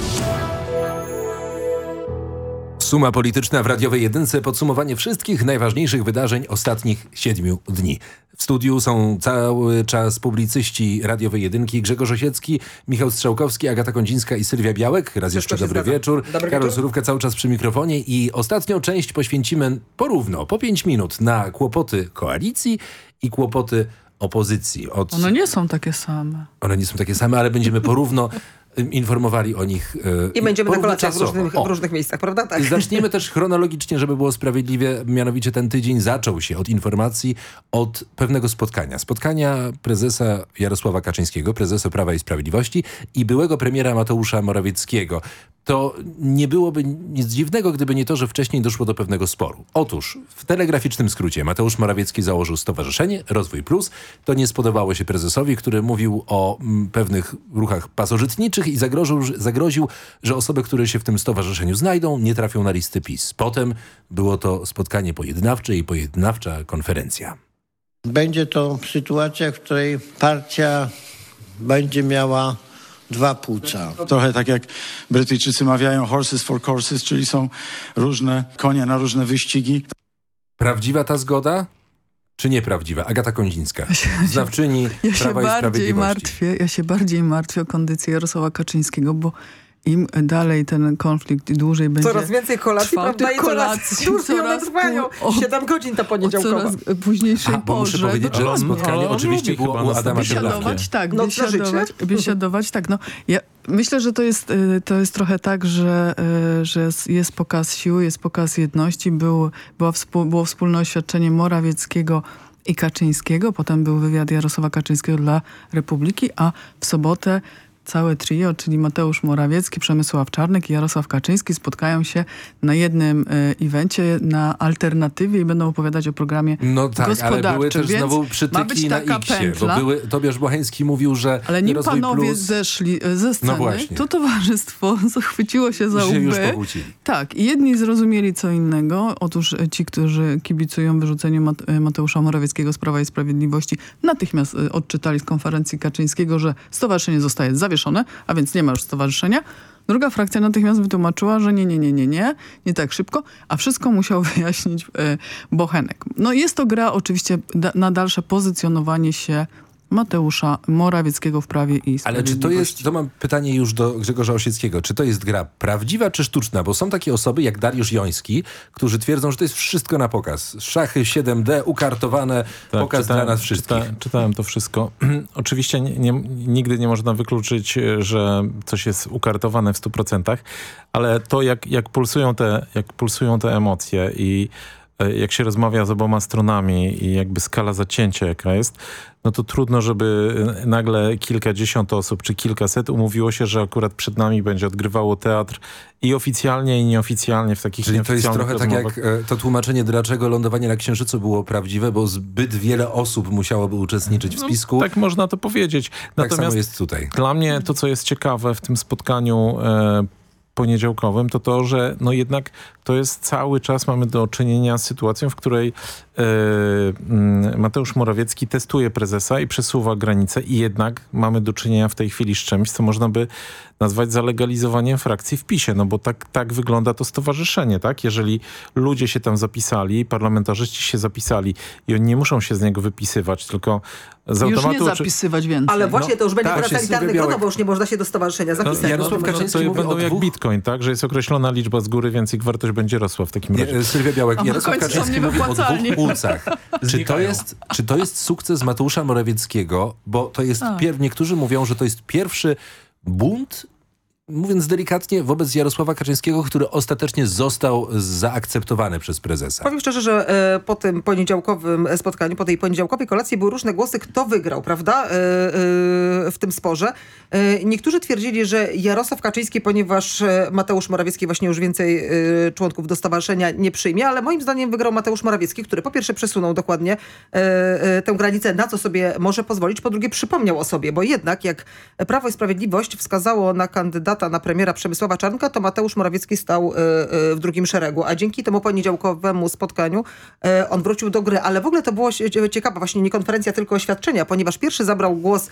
Suma polityczna w radiowej jedynce podsumowanie wszystkich najważniejszych wydarzeń ostatnich siedmiu dni. W studiu są cały czas publicyści radiowej jedynki Grzegorz Osiecki, Michał Strzałkowski, Agata Kondzińska i Sylwia Białek. Raz Wszystko jeszcze się dobry zgadza. wieczór. Dobry Karol wieczór. Surówka cały czas przy mikrofonie i ostatnią część poświęcimy porówno, po pięć minut na kłopoty koalicji i kłopoty opozycji. Od One nie są takie same. one nie są takie same, ale będziemy porówno informowali o nich e, I będziemy na kolacjach w różnych, w różnych miejscach, prawda? Tak. Zaczniemy *laughs* też chronologicznie, żeby było sprawiedliwie. Mianowicie ten tydzień zaczął się od informacji, od pewnego spotkania. Spotkania prezesa Jarosława Kaczyńskiego, prezesa Prawa i Sprawiedliwości i byłego premiera Mateusza Morawieckiego. To nie byłoby nic dziwnego, gdyby nie to, że wcześniej doszło do pewnego sporu. Otóż, w telegraficznym skrócie, Mateusz Morawiecki założył stowarzyszenie Rozwój Plus. To nie spodobało się prezesowi, który mówił o mm, pewnych ruchach pasożytniczych i zagroził, zagroził, że osoby, które się w tym stowarzyszeniu znajdą, nie trafią na listy PiS. Potem było to spotkanie pojednawcze i pojednawcza konferencja. Będzie to sytuacja, w której partia będzie miała dwa płuca. Trochę tak jak Brytyjczycy mawiają horses for courses, czyli są różne konie na różne wyścigi. Prawdziwa ta zgoda? Czy nieprawdziwa? Agata Kondzińska, znawczyni Ja się Prawa i bardziej Sprawiedliwości. martwię, ja się bardziej martwię o kondycję Jarosława Kaczyńskiego, bo im dalej ten konflikt i dłużej będzie Coraz więcej kolacji, trwał, prawda? I coraz kolacji, dłużej one coraz trwają. o- 7 godzin ta o poniedziałkowa. coraz późniejszej A, bo muszę porze. powiedzieć, że No, spotkanie no, oczywiście lubi było chyba u Adama Biesiadować, tak, biesiadować, biesiadować, tak. No, ja myślę, że to jest, y, to jest trochę tak, że, y, że jest- pokaz siły, jest pokaz jedności. Był, była współ, było wspólne oświadczenie Morawieckiego i Kaczyńskiego. Potem był wywiad Jarosława Kaczyńskiego dla Republiki, a w sobotę całe trio, czyli Mateusz Morawiecki, Przemysław Czarnek i Jarosław Kaczyński spotkają się na jednym y, evencie na Alternatywie i będą opowiadać o programie No tak, ale były też znowu przytyki na X-ie, bo były, Tobiasz Bocheński mówił, że Ale nim panowie plus... zeszli e, ze sceny, właśnie. to towarzystwo *laughs* zachwyciło się za łby. Tak, i jedni zrozumieli co innego. Otóż e, ci, którzy kibicują wyrzuceniu Mat- e, Mateusza Morawieckiego z Prawa i Sprawiedliwości, natychmiast odczytali z konferencji Kaczyńskiego, że stowarzyszenie zostaje zawieszone, a więc nie ma już stowarzyszenia. Druga frakcja natychmiast wytłumaczyła, że nie, nie, nie, nie, nie, nie tak szybko, a wszystko musiał *laughs* wyjaśnić e, Bochenek. No jest to gra oczywiście na dalsze pozycjonowanie się Mateusza Morawieckiego w Prawie i Ale Sprawiedliwości. czy to jest, to mam pytanie już do Grzegorza Osieckiego, czy to jest gra prawdziwa czy sztuczna? Bo są takie osoby jak Dariusz Joński, którzy twierdzą, że to jest wszystko na pokaz. Szachy 7D, ukartowane, pokaz dla nas wszystkich. Czyta, czytałem to wszystko. *clears throat* Oczywiście nie, nie, nigdy nie można wykluczyć, e, że coś jest ukartowane w 100%, ale to jak, jak, pulsują, te, jak pulsują te emocje i jak się rozmawia z oboma stronami i jakby skala zacięcia jaka jest, no to trudno, żeby e, nagle kilkadziesiąt osób czy kilkaset umówiło się, że akurat przed nami będzie odgrywało teatr i oficjalnie i nieoficjalnie w takich Czyli to jest trochę tak rozmowach. jak e, to tłumaczenie, dlaczego lądowanie na Księżycu było prawdziwe, bo zbyt wiele osób musiałoby uczestniczyć w No, spisku. tak można to powiedzieć. Tak samo jest tutaj. Dla mnie to, co jest ciekawe w tym spotkaniu e, poniedziałkowym, to to, że no jednak to jest cały czas mamy do czynienia z sytuacją, w której e, mm, Mateusz Morawiecki testuje prezesa i przesuwa granice i jednak mamy do czynienia w tej chwili z czymś, co można by nazwać zalegalizowaniem frakcji w PiSie, no bo tak, tak wygląda to stowarzyszenie, tak? Jeżeli ludzie się tam zapisali, parlamentarzyści się zapisali i oni nie muszą się z niego wypisywać, tylko z Już automatu... nie czy- zapisywać więcej. Ale właśnie to już będzie tak, Białek- bo już nie można się do stowarzyszenia No, zapisać. Jarosław No, Kaczyński to- będą jak bitcoin, tak? Że jest określona liczba z góry, więc ich wartość będzie rosła w takim Nie, razie. e, Sylwia Białek, A Jarosław Kaczyński mówi o dwóch płucach. *laughs* Czy to, jest, czy to jest sukces Mateusza Morawieckiego? Bo to jest, pier... niektórzy mówią, że to jest pierwszy bunt, mówiąc delikatnie, wobec Jarosława Kaczyńskiego, który ostatecznie został zaakceptowany przez prezesa. Powiem szczerze, że e, po tym poniedziałkowym spotkaniu, po tej poniedziałkowej kolacji były różne głosy, kto wygrał, prawda, e, e, w tym sporze. E, niektórzy twierdzili, że Jarosław Kaczyński, ponieważ e, Mateusz Morawiecki właśnie już więcej e, członków do stowarzyszenia nie przyjmie, ale moim zdaniem wygrał Mateusz Morawiecki, który po pierwsze przesunął dokładnie e, e, tę granicę, na co sobie może pozwolić, po drugie przypomniał o sobie, bo jednak jak Prawo i Sprawiedliwość wskazało na kandydatkę na premiera Przemysława Czarnka, to Mateusz Morawiecki stał w drugim szeregu, a dzięki temu poniedziałkowemu spotkaniu on wrócił do gry. Ale w ogóle to było ciekawe, właśnie nie konferencja, tylko oświadczenia, ponieważ pierwszy zabrał głos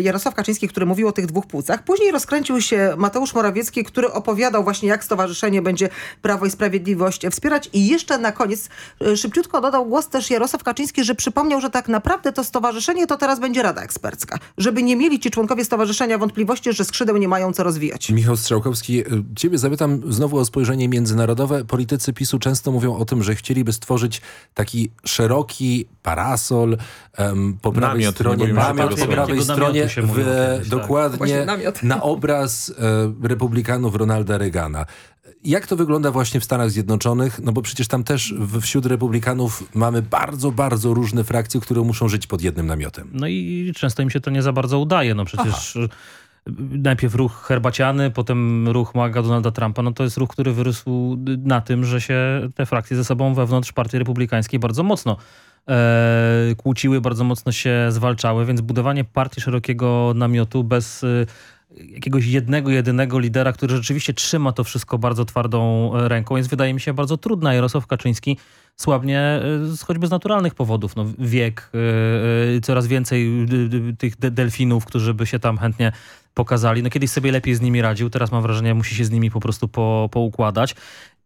Jarosław Kaczyński, który mówił o tych dwóch płcach. Później rozkręcił się Mateusz Morawiecki, który opowiadał właśnie, jak stowarzyszenie będzie Prawo i Sprawiedliwość wspierać i jeszcze na koniec szybciutko dodał głos też Jarosław Kaczyński, że przypomniał, że tak naprawdę to stowarzyszenie to teraz będzie Rada Ekspercka. Żeby nie mieli ci członkowie stowarzyszenia wątpliwości, że skrzydeł nie mają co rozwijać. Michał Strzałkowski, ciebie zapytam znowu o spojrzenie międzynarodowe. Politycy PiSu często mówią o tym, że chcieliby stworzyć taki szeroki parasol um, po prawej namiot, stronie, namiot po prawej stronie, w, tak. dokładnie na obraz e, republikanów Ronalda Reagana. Jak to wygląda właśnie w Stanach Zjednoczonych? No bo przecież tam też wśród republikanów mamy bardzo, bardzo różne frakcje, które muszą żyć pod jednym namiotem. No i często im się to nie za bardzo udaje. No przecież Aha. Najpierw ruch herbaciany, potem ruch maga Donalda Trumpa. No to jest ruch, który wyrósł na tym, że się te frakcje ze sobą wewnątrz partii republikańskiej bardzo mocno e, kłóciły, bardzo mocno się zwalczały, więc budowanie partii szerokiego namiotu bez... E, jakiegoś jednego, jedynego lidera, który rzeczywiście trzyma to wszystko bardzo twardą ręką, jest wydaje mi się bardzo trudna. Jarosław Kaczyński słabnie e, choćby z naturalnych powodów. No, wiek, e, coraz więcej tych delfinów, którzy by się tam chętnie pokazali. No kiedyś sobie lepiej z nimi radził, teraz mam wrażenie, musi się z nimi po prostu po, poukładać.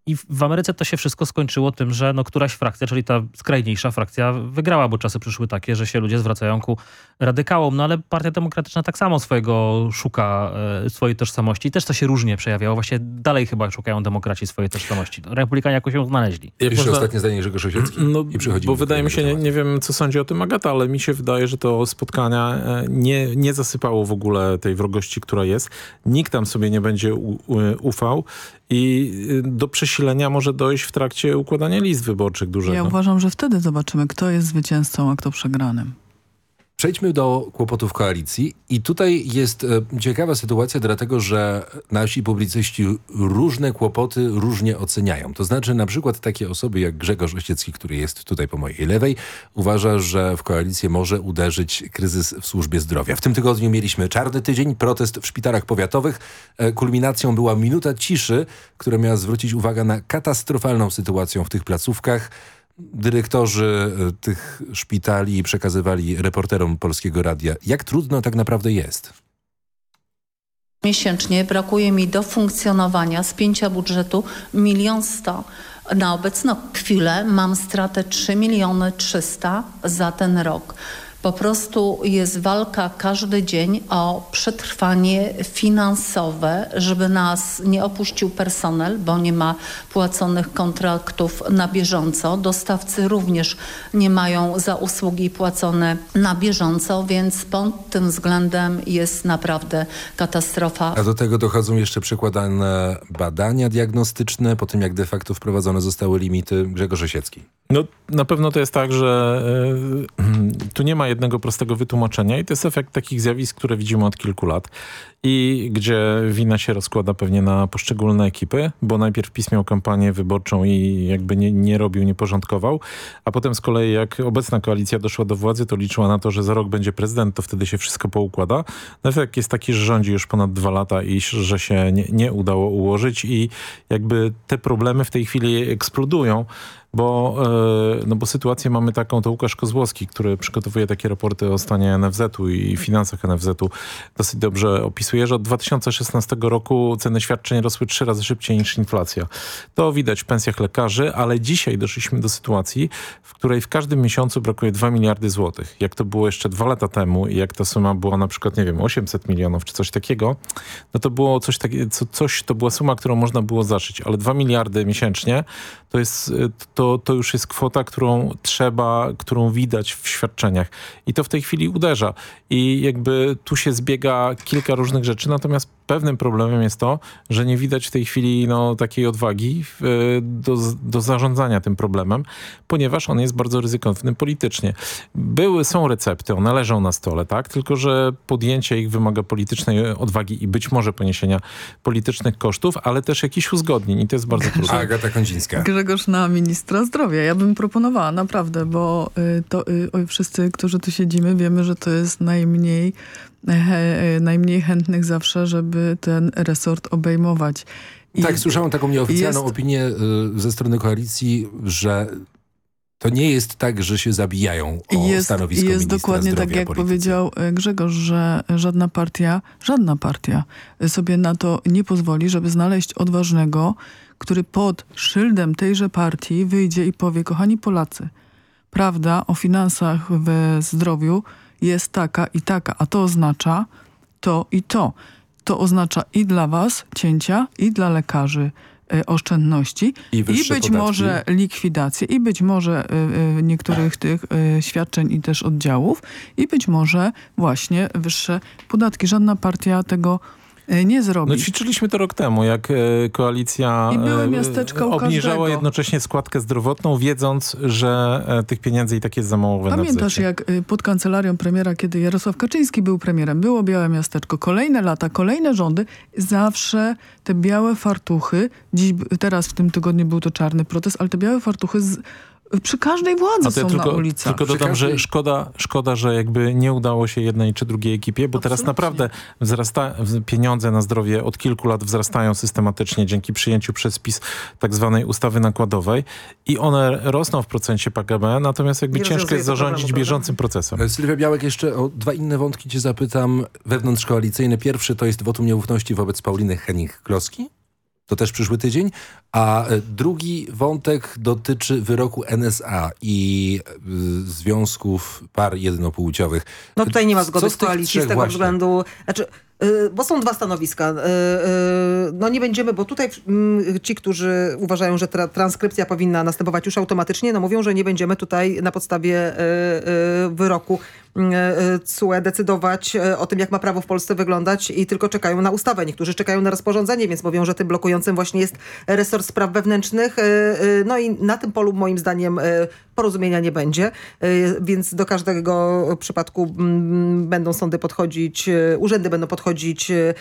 I w Ameryce to się wszystko skończyło tym, że no któraś frakcja, czyli ta skrajniejsza frakcja wygrała, bo czasy przyszły takie, że się ludzie zwracają ku radykałom. No ale Partia Demokratyczna tak samo swojego szuka, e, swojej tożsamości. I też to się różnie przejawiało. Właśnie dalej chyba szukają demokracji swojej tożsamości. No, Republikanie jakoś ją znaleźli. Jeszcze Można... ostatnie zdanie Grzegorz Osiecki no, i przychodzi. Bo wydaje mi się, nie, nie, wiem co sądzi o tym Agata, ale mi się wydaje, że to spotkania e, nie, nie zasypało w ogóle tej wrogości, która jest. Nikt tam sobie nie będzie u, u, ufał i y, do przesilenia może dojść w trakcie układania list wyborczych dużego. Ja uważam, że wtedy zobaczymy, kto jest zwycięzcą, a kto przegranym. Przejdźmy do kłopotów koalicji i tutaj jest e, ciekawa sytuacja, dlatego że nasi publicyści różne kłopoty różnie oceniają. To znaczy na przykład takie osoby jak Grzegorz Osiecki, który jest tutaj po mojej lewej, uważa, że w koalicję może uderzyć kryzys w służbie zdrowia. W tym tygodniu mieliśmy czarny tydzień, protest w szpitalach powiatowych. E, kulminacją była minuta ciszy, która miała zwrócić uwagę na katastrofalną sytuację w tych placówkach dyrektorzy e, tych szpitali przekazywali reporterom Polskiego Radia, jak trudno tak naprawdę jest? Miesięcznie brakuje mi do funkcjonowania spięcia budżetu milion sto. Na obecną chwilę mam stratę 3 miliony 300 za ten rok. Po prostu jest walka każdy dzień o przetrwanie finansowe, żeby nas nie opuścił personel, bo nie ma płaconych kontraktów na bieżąco. Dostawcy również nie mają za usługi płacone na bieżąco, więc pod tym względem jest naprawdę katastrofa. A do tego dochodzą jeszcze przykładane badania diagnostyczne po tym, jak de facto wprowadzone zostały limity. Grzegorz Osiecki. No na pewno to jest tak, że y, *clears throat* tu nie ma jednego prostego wytłumaczenia i to jest efekt takich zjawisk, które widzimy od kilku lat i gdzie wina się rozkłada pewnie na poszczególne ekipy, bo najpierw PiS miał kampanię wyborczą i jakby nie, nie robił, nie porządkował, a potem z kolei jak obecna koalicja doszła do władzy, to liczyła na to, że za rok będzie prezydent, to wtedy się wszystko poukłada. No efekt jest taki, że rządzi już ponad dwa lata i że się nie, nie udało ułożyć i jakby te problemy w tej chwili eksplodują bo, e, no bo sytuację mamy taką, to Łukasz Kozłowski, który przygotowuje takie raporty o stanie NFZ-u i finansach NFZ-u, dosyć dobrze opisuje, że od 2016 roku ceny świadczeń rosły trzy razy szybciej niż inflacja. To widać w pensjach lekarzy, ale dzisiaj doszliśmy do sytuacji, w której w każdym miesiącu brakuje 2 miliardy złotych. Jak to było jeszcze dwa lata temu i jak ta suma była na przykład, nie wiem, 800 milionów czy coś takiego, no to było coś takiego, co, coś, to była suma, którą można było zaszyć, ale 2 miliardy miesięcznie to jest, to to, to już jest kwota, którą trzeba, którą widać w świadczeniach. I to w tej chwili uderza. I jakby tu się zbiega kilka różnych rzeczy, natomiast pewnym problemem jest to, że nie widać w tej chwili no, takiej odwagi do, do zarządzania tym problemem, ponieważ on jest bardzo ryzykowny politycznie. Były, są recepty, one leżą na stole, tak? Tylko, że podjęcie ich wymaga politycznej odwagi i być może poniesienia politycznych kosztów, ale też jakichś uzgodnień i to jest bardzo trudne. Agata Kondzińska. Grzegorz na ministra zdrowia. Ja bym proponowała, naprawdę, bo y, to y, wszyscy, którzy tu siedzimy, wiemy, że to jest najmniej e, e, najmniej chętnych zawsze, żeby ten resort obejmować. I tak, słyszałem taką nieoficjalną jest- opinię y, ze strony koalicji, że to nie jest tak, że się zabijają o jest, stanowisko jest dokładnie tak, jak politycy. powiedział e, Grzegorz, że żadna partia, żadna partia sobie na to nie pozwoli, żeby znaleźć odważnego, który pod szyldem tejże partii wyjdzie i powie, kochani Polacy, prawda o finansach w zdrowiu jest taka i taka, a to oznacza to i to. To oznacza i dla was cięcia, i dla lekarzy e, oszczędności I wyższe być podatki. może likwidację i być może y, y, niektórych tych y, świadczeń i też oddziałów i być może właśnie wyższe podatki. Żadna partia tego y, nie zrobi. No ćwiczyliśmy to rok temu, jak e, koalicja e, obniżała jednocześnie składkę zdrowotną, wiedząc, że e, tych pieniędzy i tak jest za mało Pamiętasz jak pod kancelarią premiera, kiedy Jarosław Kaczyński był premierem, było białe miasteczko. Kolejne lata, kolejne rządy, zawsze te białe fartuchy, dziś, teraz w tym tygodniu był to czarny protest, ale te białe fartuchy z, przy każdej władzy są tylko, na ulicach. tylko dodam, że szkoda, szkoda, że jakby nie udało się jednej czy drugiej ekipie, bo teraz naprawdę wzrasta, pieniądze na zdrowie od kilku lat wzrastają systematycznie dzięki przyjęciu przez PiS tak zwanej ustawy nakładowej i one rosną w procencie PKB, natomiast jakby Nie ciężko jest zarządzić problemu, bieżącym procesem. Sylwia Białek, jeszcze o dwa inne wątki cię zapytam. Wewnątrzkoalicyjne. Pierwszy to jest wotum nieufności wobec Pauliny Henning-Kloski. To też przyszły tydzień. A e, drugi wątek dotyczy wyroku NSA i y, związków par jednopłciowych. No tutaj nie ma zgody z koalicji z tego właśnie? względu. Znaczy, bo są dwa stanowiska. Y, y, No nie będziemy, bo tutaj mm, ci, którzy uważają, że tra transkrypcja powinna następować już automatycznie, no mówią, że nie będziemy tutaj na podstawie y, y, wyroku y, y, CUE decydować y, o tym, jak ma prawo w Polsce wyglądać i tylko czekają na ustawę. Niektórzy czekają na rozporządzenie, więc mówią, że tym blokującym właśnie jest resort spraw wewnętrznych. Y, y, No i na tym polu moim zdaniem y, porozumienia nie będzie, y, więc do każdego przypadku mm, będą sądy podchodzić, y, urzędy będą podchodzić y,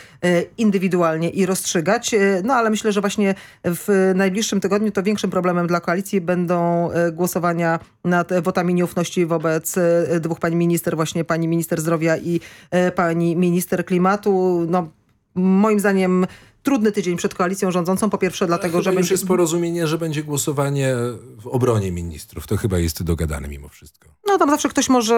indywidualnie i rozstrzygać. No ale myślę, że właśnie w najbliższym tygodniu to większym problemem dla koalicji będą głosowania nad wotami nieufności wobec dwóch pani minister, właśnie pani minister zdrowia i pani minister klimatu. No, moim zdaniem trudny tydzień przed koalicją rządzącą. Po pierwsze dlatego, że już będzie... jest porozumienie, że będzie głosowanie w obronie ministrów. To chyba jest dogadane mimo wszystko. No tam zawsze ktoś może,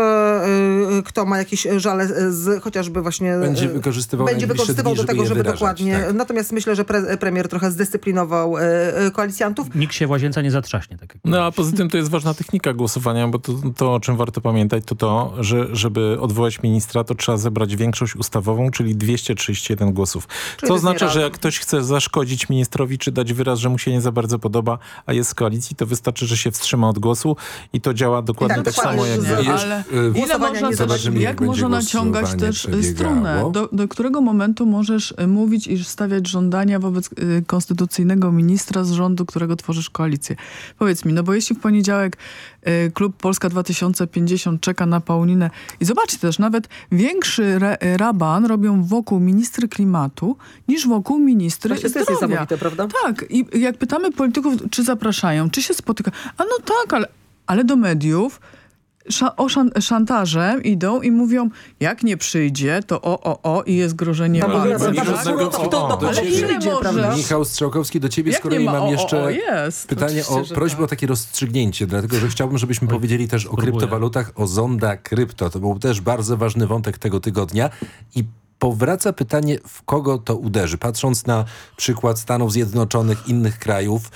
y, kto ma jakieś żale z chociażby właśnie... Będzie y, wykorzystywał Będzie wykorzystywał dni, do tego, żeby żeby wyrażać, dokładnie... tak. Natomiast myślę, że pre, premier trochę zdyscyplinował y, y, koalicjantów. Nikt się w łazience nie zatrzaśnie. Tak jak No a poza tym to jest ważna technika głosowania, bo to, to o czym warto pamiętać, to to, że żeby odwołać ministra, to trzeba zebrać większość ustawową, czyli 231 głosów. Czyli To oznacza, że jak ktoś chce zaszkodzić ministrowi, czy dać wyraz, że mu się nie za bardzo podoba, a jest z koalicji, to wystarczy, że się wstrzyma od głosu i to działa dokładnie tak, tak, samo jak... Za- Ale y, ile można, nie zobaczymy, jak jak można naciągać też przebiegało. strunę? Do, do którego momentu możesz y, mówić i stawiać żądania wobec y, konstytucyjnego ministra z rządu, którego tworzysz koalicję? Powiedz mi, no bo jeśli w poniedziałek y, klub Polska 2050 czeka na Paulinę i zobaczcie też, nawet większy raban robią wokół ministry klimatu niż wokół ministry Właśnie to jest zdrowia. niesamowite, prawda? Tak, i jak pytamy polityków, czy zapraszają, czy się spotyka, a no tak, ale, ale do mediów o szan, szantażem idą i mówią, jak nie przyjdzie, to o, o, o i jest grożenie Tak? to Ale ale ile przyjdzie, możesz? prawda? Michał Strzałkowski, do ciebie kolei nie ma mam o, o, jeszcze o, jest. pytanie Oczywiście, o prośbę tak. o takie rozstrzygnięcie, dlatego że chciałbym, żebyśmy powiedzieli też o kryptowalutach, o zonda krypto. To był też bardzo ważny wątek tego tygodnia i powraca pytanie, w kogo to uderzy. Patrząc na przykład Stanów Zjednoczonych, innych krajów,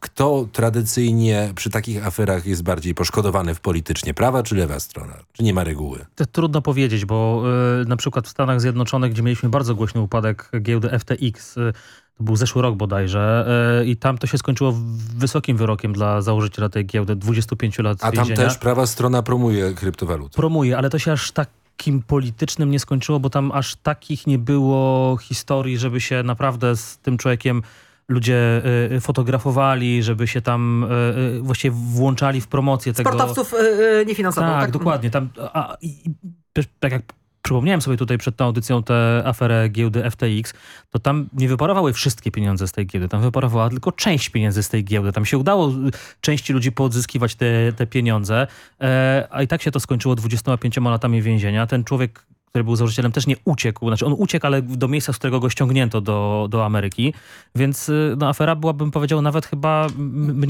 kto tradycyjnie przy takich aferach jest bardziej poszkodowany w politycznie? Prawa czy lewa strona? Czy nie ma reguły? To trudno powiedzieć, bo y, na przykład w Stanach Zjednoczonych, gdzie mieliśmy bardzo głośny upadek giełdy FTX, y, to był zeszły rok bodajże, y, i tam to się skończyło wysokim wyrokiem dla założyciela tej giełdy, 25 lat A tam więzienia. też prawa strona promuje kryptowaluty. Promuje, ale to się aż takim politycznym nie skończyło, bo tam aż takich nie było historii, żeby się naprawdę z tym człowiekiem ludzie y, fotografowali, żeby się tam y, y, właściwie włączali w promocję tego. Sportowców y, y, nie finansował. Tak, Tak, dokładnie. Tam, a, i, tak jak przypomniałem sobie tutaj przed tą audycją tę aferę giełdy FTX, to tam nie wyparowały wszystkie pieniądze z tej giełdy, tam wyparowała tylko część pieniędzy z tej giełdy. Tam się udało y, części ludzi poodzyskiwać te, te pieniądze, e, a i tak się to skończyło 25 latami więzienia. Ten człowiek który był założycielem, też nie uciekł. Znaczy on uciekł, ale do miejsca, z którego go ściągnięto do, do Ameryki. Więc y, no, afera była, bym powiedział, nawet chyba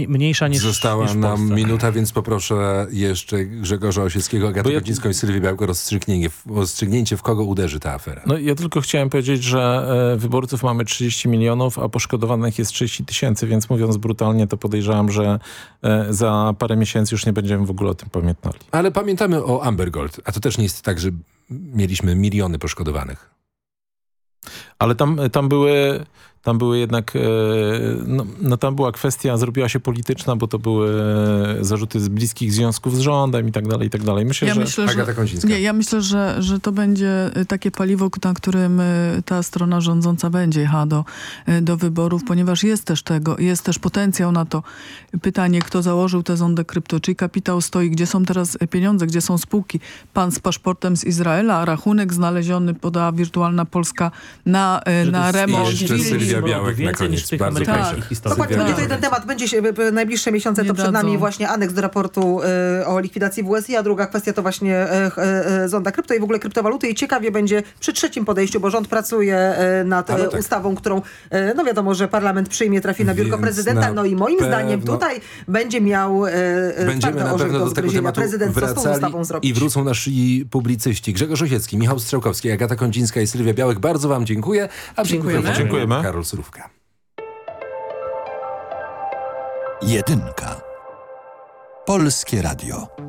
mniejsza niż Została niż nam Polsce. minuta, więc poproszę jeszcze Grzegorza Osieckiego, Agatę ja- Godzińską i Sylwię Białko rozstrzygnięcie, rozstrzygnięcie, w kogo uderzy ta afera. No ja tylko chciałem powiedzieć, że e, wyborców mamy 30 milionów, a poszkodowanych jest 30 tysięcy, więc mówiąc brutalnie, to podejrzewam, że e, za parę miesięcy już nie będziemy w ogóle o tym pamiętali. Ale pamiętamy o Amber Gold, a to też nie jest tak, że mieliśmy miliony poszkodowanych. Ale tam, tam były... Tam były jednak, e, no, no tam była kwestia, zrobiła się polityczna, bo to były e, zarzuty z bliskich związków z rządem i tak dalej, i tak dalej. Myślę, Ja że... myślę, że, nie, ja myślę, że, że to będzie y, takie paliwo, na którym ta strona rządząca będzie jechała do, do wyborów, ponieważ jest też tego, jest też potencjał na to. Pytanie, kto założył tę zondę krypto, czyli kapitał stoi, gdzie są teraz pieniądze, gdzie są spółki. Pan z paszportem z Izraela, a rachunek znaleziony podała wirtualna Polska na, y, na remont. jeszcze. Sylwia Białek na koniec. Bardzo proszę. Dokładnie, to Białek. jeden temat. Będzie się w najbliższe miesiące, Nie to przed dadzą. nami właśnie aneks do raportu y, o likwidacji WSI, a druga kwestia to właśnie y, y, y, zonda krypto i w ogóle kryptowaluty i ciekawie będzie przy trzecim podejściu, bo rząd pracuje y, nad y, tak. ustawą, którą y, no wiadomo, że parlament przyjmie, trafi na biurko Więc prezydenta, na no i moim zdaniem tutaj będzie miał y, y, Będziemy na pewno do tego tematu prezydent co z tą wracali ustawą zrobić. i wrócą nasi publicyści. Grzegorz Osiecki, Michał Strzałkowski, Agata Kondzińska i Sylwia Białek. Bardzo wam dziękuję. A przy Dziękujemy. Dziękujemy. Karol Surówka. Jedynka. Polskie Radio.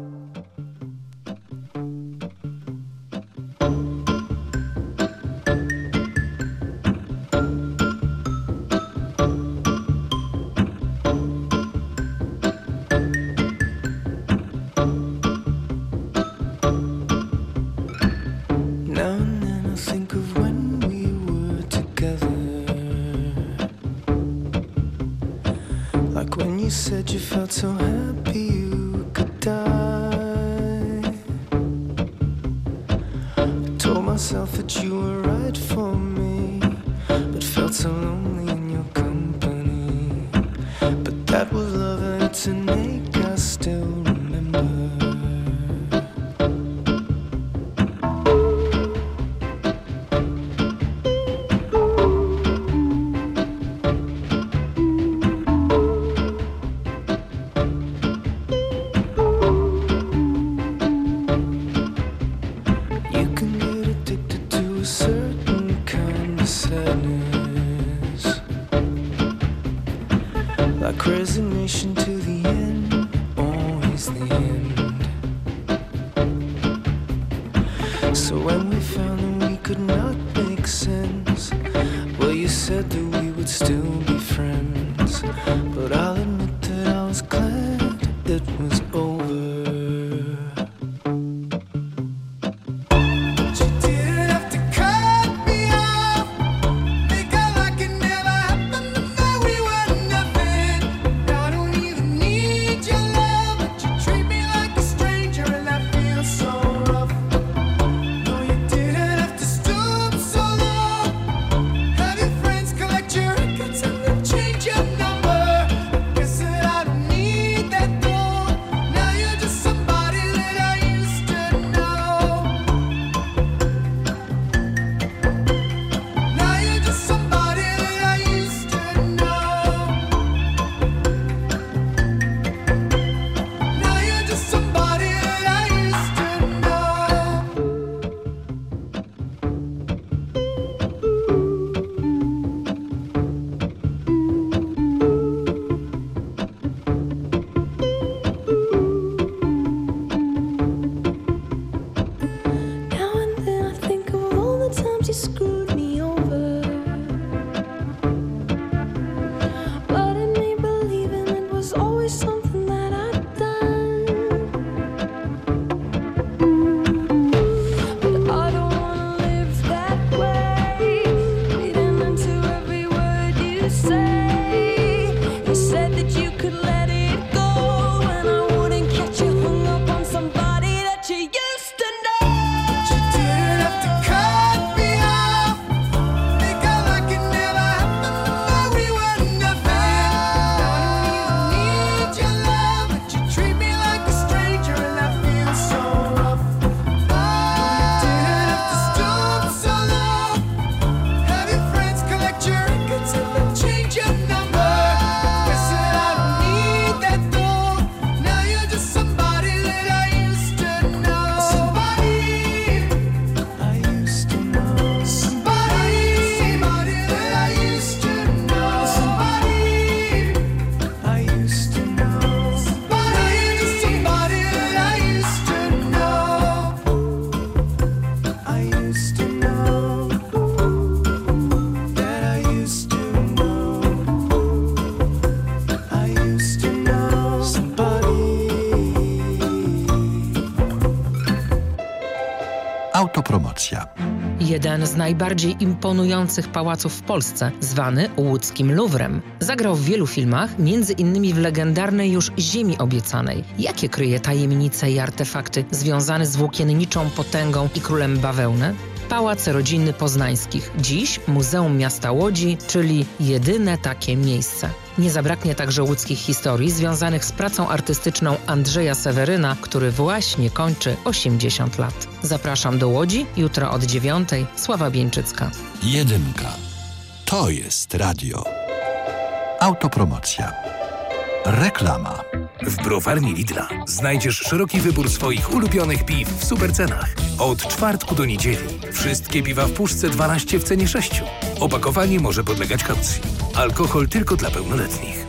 Jeden z najbardziej imponujących pałaców w Polsce, zwany łódzkim Luwrem. Zagrał w wielu filmach, między innymi w legendarnej już Ziemi Obiecanej. Jakie kryje tajemnice i artefakty związane z włókienniczą potęgą i królem bawełny? Pałac Rodzinny Poznańskich. Dziś Muzeum Miasta Łodzi, czyli jedyne takie miejsce. Nie zabraknie także łódzkich historii związanych z pracą artystyczną Andrzeja Seweryna, który właśnie kończy 80 lat. Zapraszam do Łodzi jutro od 9. Sława Bieńczycka. Jedynka. To jest radio. Autopromocja. Reklama. W browarni Lidla znajdziesz szeroki wybór swoich ulubionych piw w supercenach. Od czwartku do niedzieli wszystkie piwa w puszce 12 w cenie 6. Opakowanie może podlegać kaucji. Alkohol tylko dla pełnoletnich.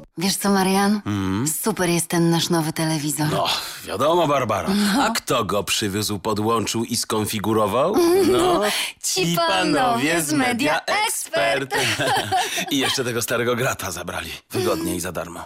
Wiesz co, Marian? Super jest ten nasz nowy telewizor. No, wiadomo, Barbara. A kto go przywiózł, podłączył i skonfigurował? No, ci panowie z Media Expert. *laughs* I jeszcze tego starego grata zabrali. Wygodnie i za darmo.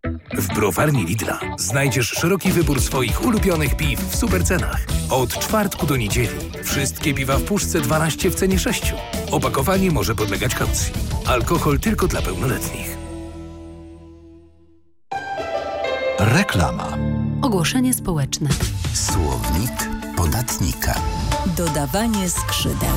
W browarni Lidla znajdziesz szeroki wybór swoich ulubionych piw w supercenach. Od czwartku do niedzieli wszystkie piwa w puszce 12 w cenie 6. Opakowanie może podlegać kaucji. Alkohol tylko dla pełnoletnich. Reklama. Ogłoszenie społeczne. Słownik podatnika. Dodawanie skrzydeł.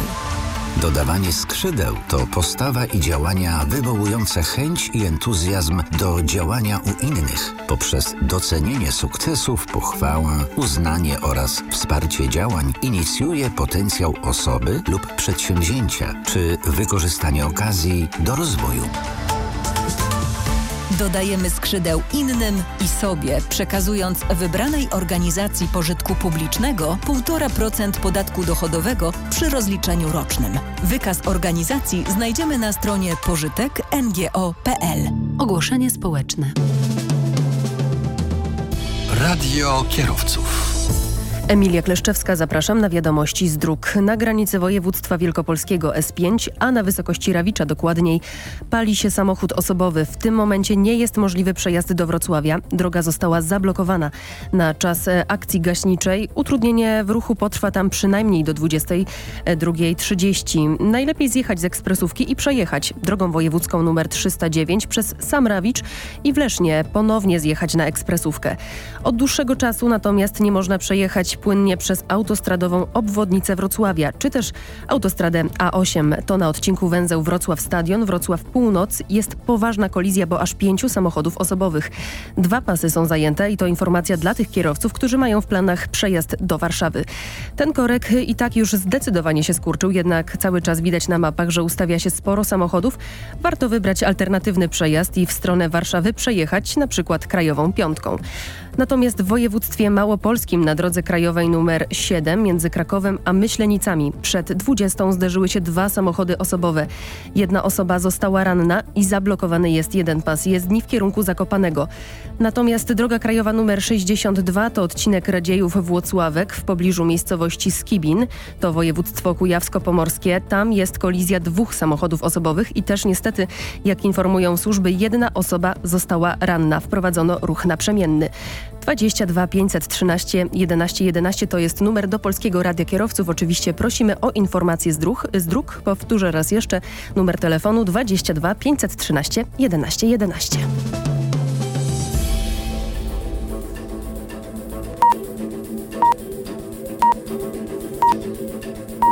Dodawanie skrzydeł to postawa i działania wywołujące chęć i entuzjazm do działania u innych poprzez docenienie sukcesów, pochwałę, uznanie oraz wsparcie działań inicjuje potencjał osoby lub przedsięwzięcia czy wykorzystanie okazji do rozwoju. Dodajemy skrzydeł innym i sobie, przekazując wybranej organizacji pożytku publicznego 1,5% podatku dochodowego przy rozliczeniu rocznym. Wykaz organizacji znajdziemy na stronie pożytek.ngo.pl. Ogłoszenie społeczne. Radio kierowców. Emilia Kleszczewska, zapraszam na wiadomości z dróg. Na granicy województwa wielkopolskiego S5, a na wysokości Rawicza dokładniej, pali się samochód osobowy. W tym momencie nie jest możliwy przejazd do Wrocławia. Droga została zablokowana na czas e, akcji gaśniczej. Utrudnienie w ruchu potrwa tam przynajmniej do 22.30. Najlepiej zjechać z ekspresówki i przejechać drogą wojewódzką numer 309 przez sam Rawicz i w Lesznie ponownie zjechać na ekspresówkę. Od dłuższego czasu natomiast nie można przejechać płynnie przez autostradową obwodnicę Wrocławia, czy też autostradę A8. To na odcinku węzeł Wrocław Stadion, Wrocław Północ jest poważna kolizja, bo aż pięciu samochodów osobowych. Dwa pasy są zajęte i to informacja dla tych kierowców, którzy mają w planach przejazd do Warszawy. Ten korek i tak już zdecydowanie się skurczył, jednak cały czas widać na mapach, że ustawia się sporo samochodów. Warto wybrać alternatywny przejazd i w stronę Warszawy przejechać na przykład krajową piątką. Natomiast w województwie małopolskim na drodze krajowej numer 7 między Krakowem a Myślenicami przed 20 zderzyły się dwa samochody osobowe. Jedna osoba została ranna i zablokowany jest jeden pas jezdni w kierunku Zakopanego. Natomiast droga krajowa numer 62 to odcinek Radziejów-Włocławek w pobliżu miejscowości Skibin. To województwo kujawsko-pomorskie. Tam jest kolizja dwóch samochodów osobowych i też niestety, jak informują służby, jedna osoba została ranna. Wprowadzono ruch naprzemienny. 22 513 11 11 to jest numer do Polskiego Radia Kierowców. Oczywiście prosimy o informacje z dróg. Z dróg. Powtórzę raz jeszcze numer telefonu 22 513 11 11.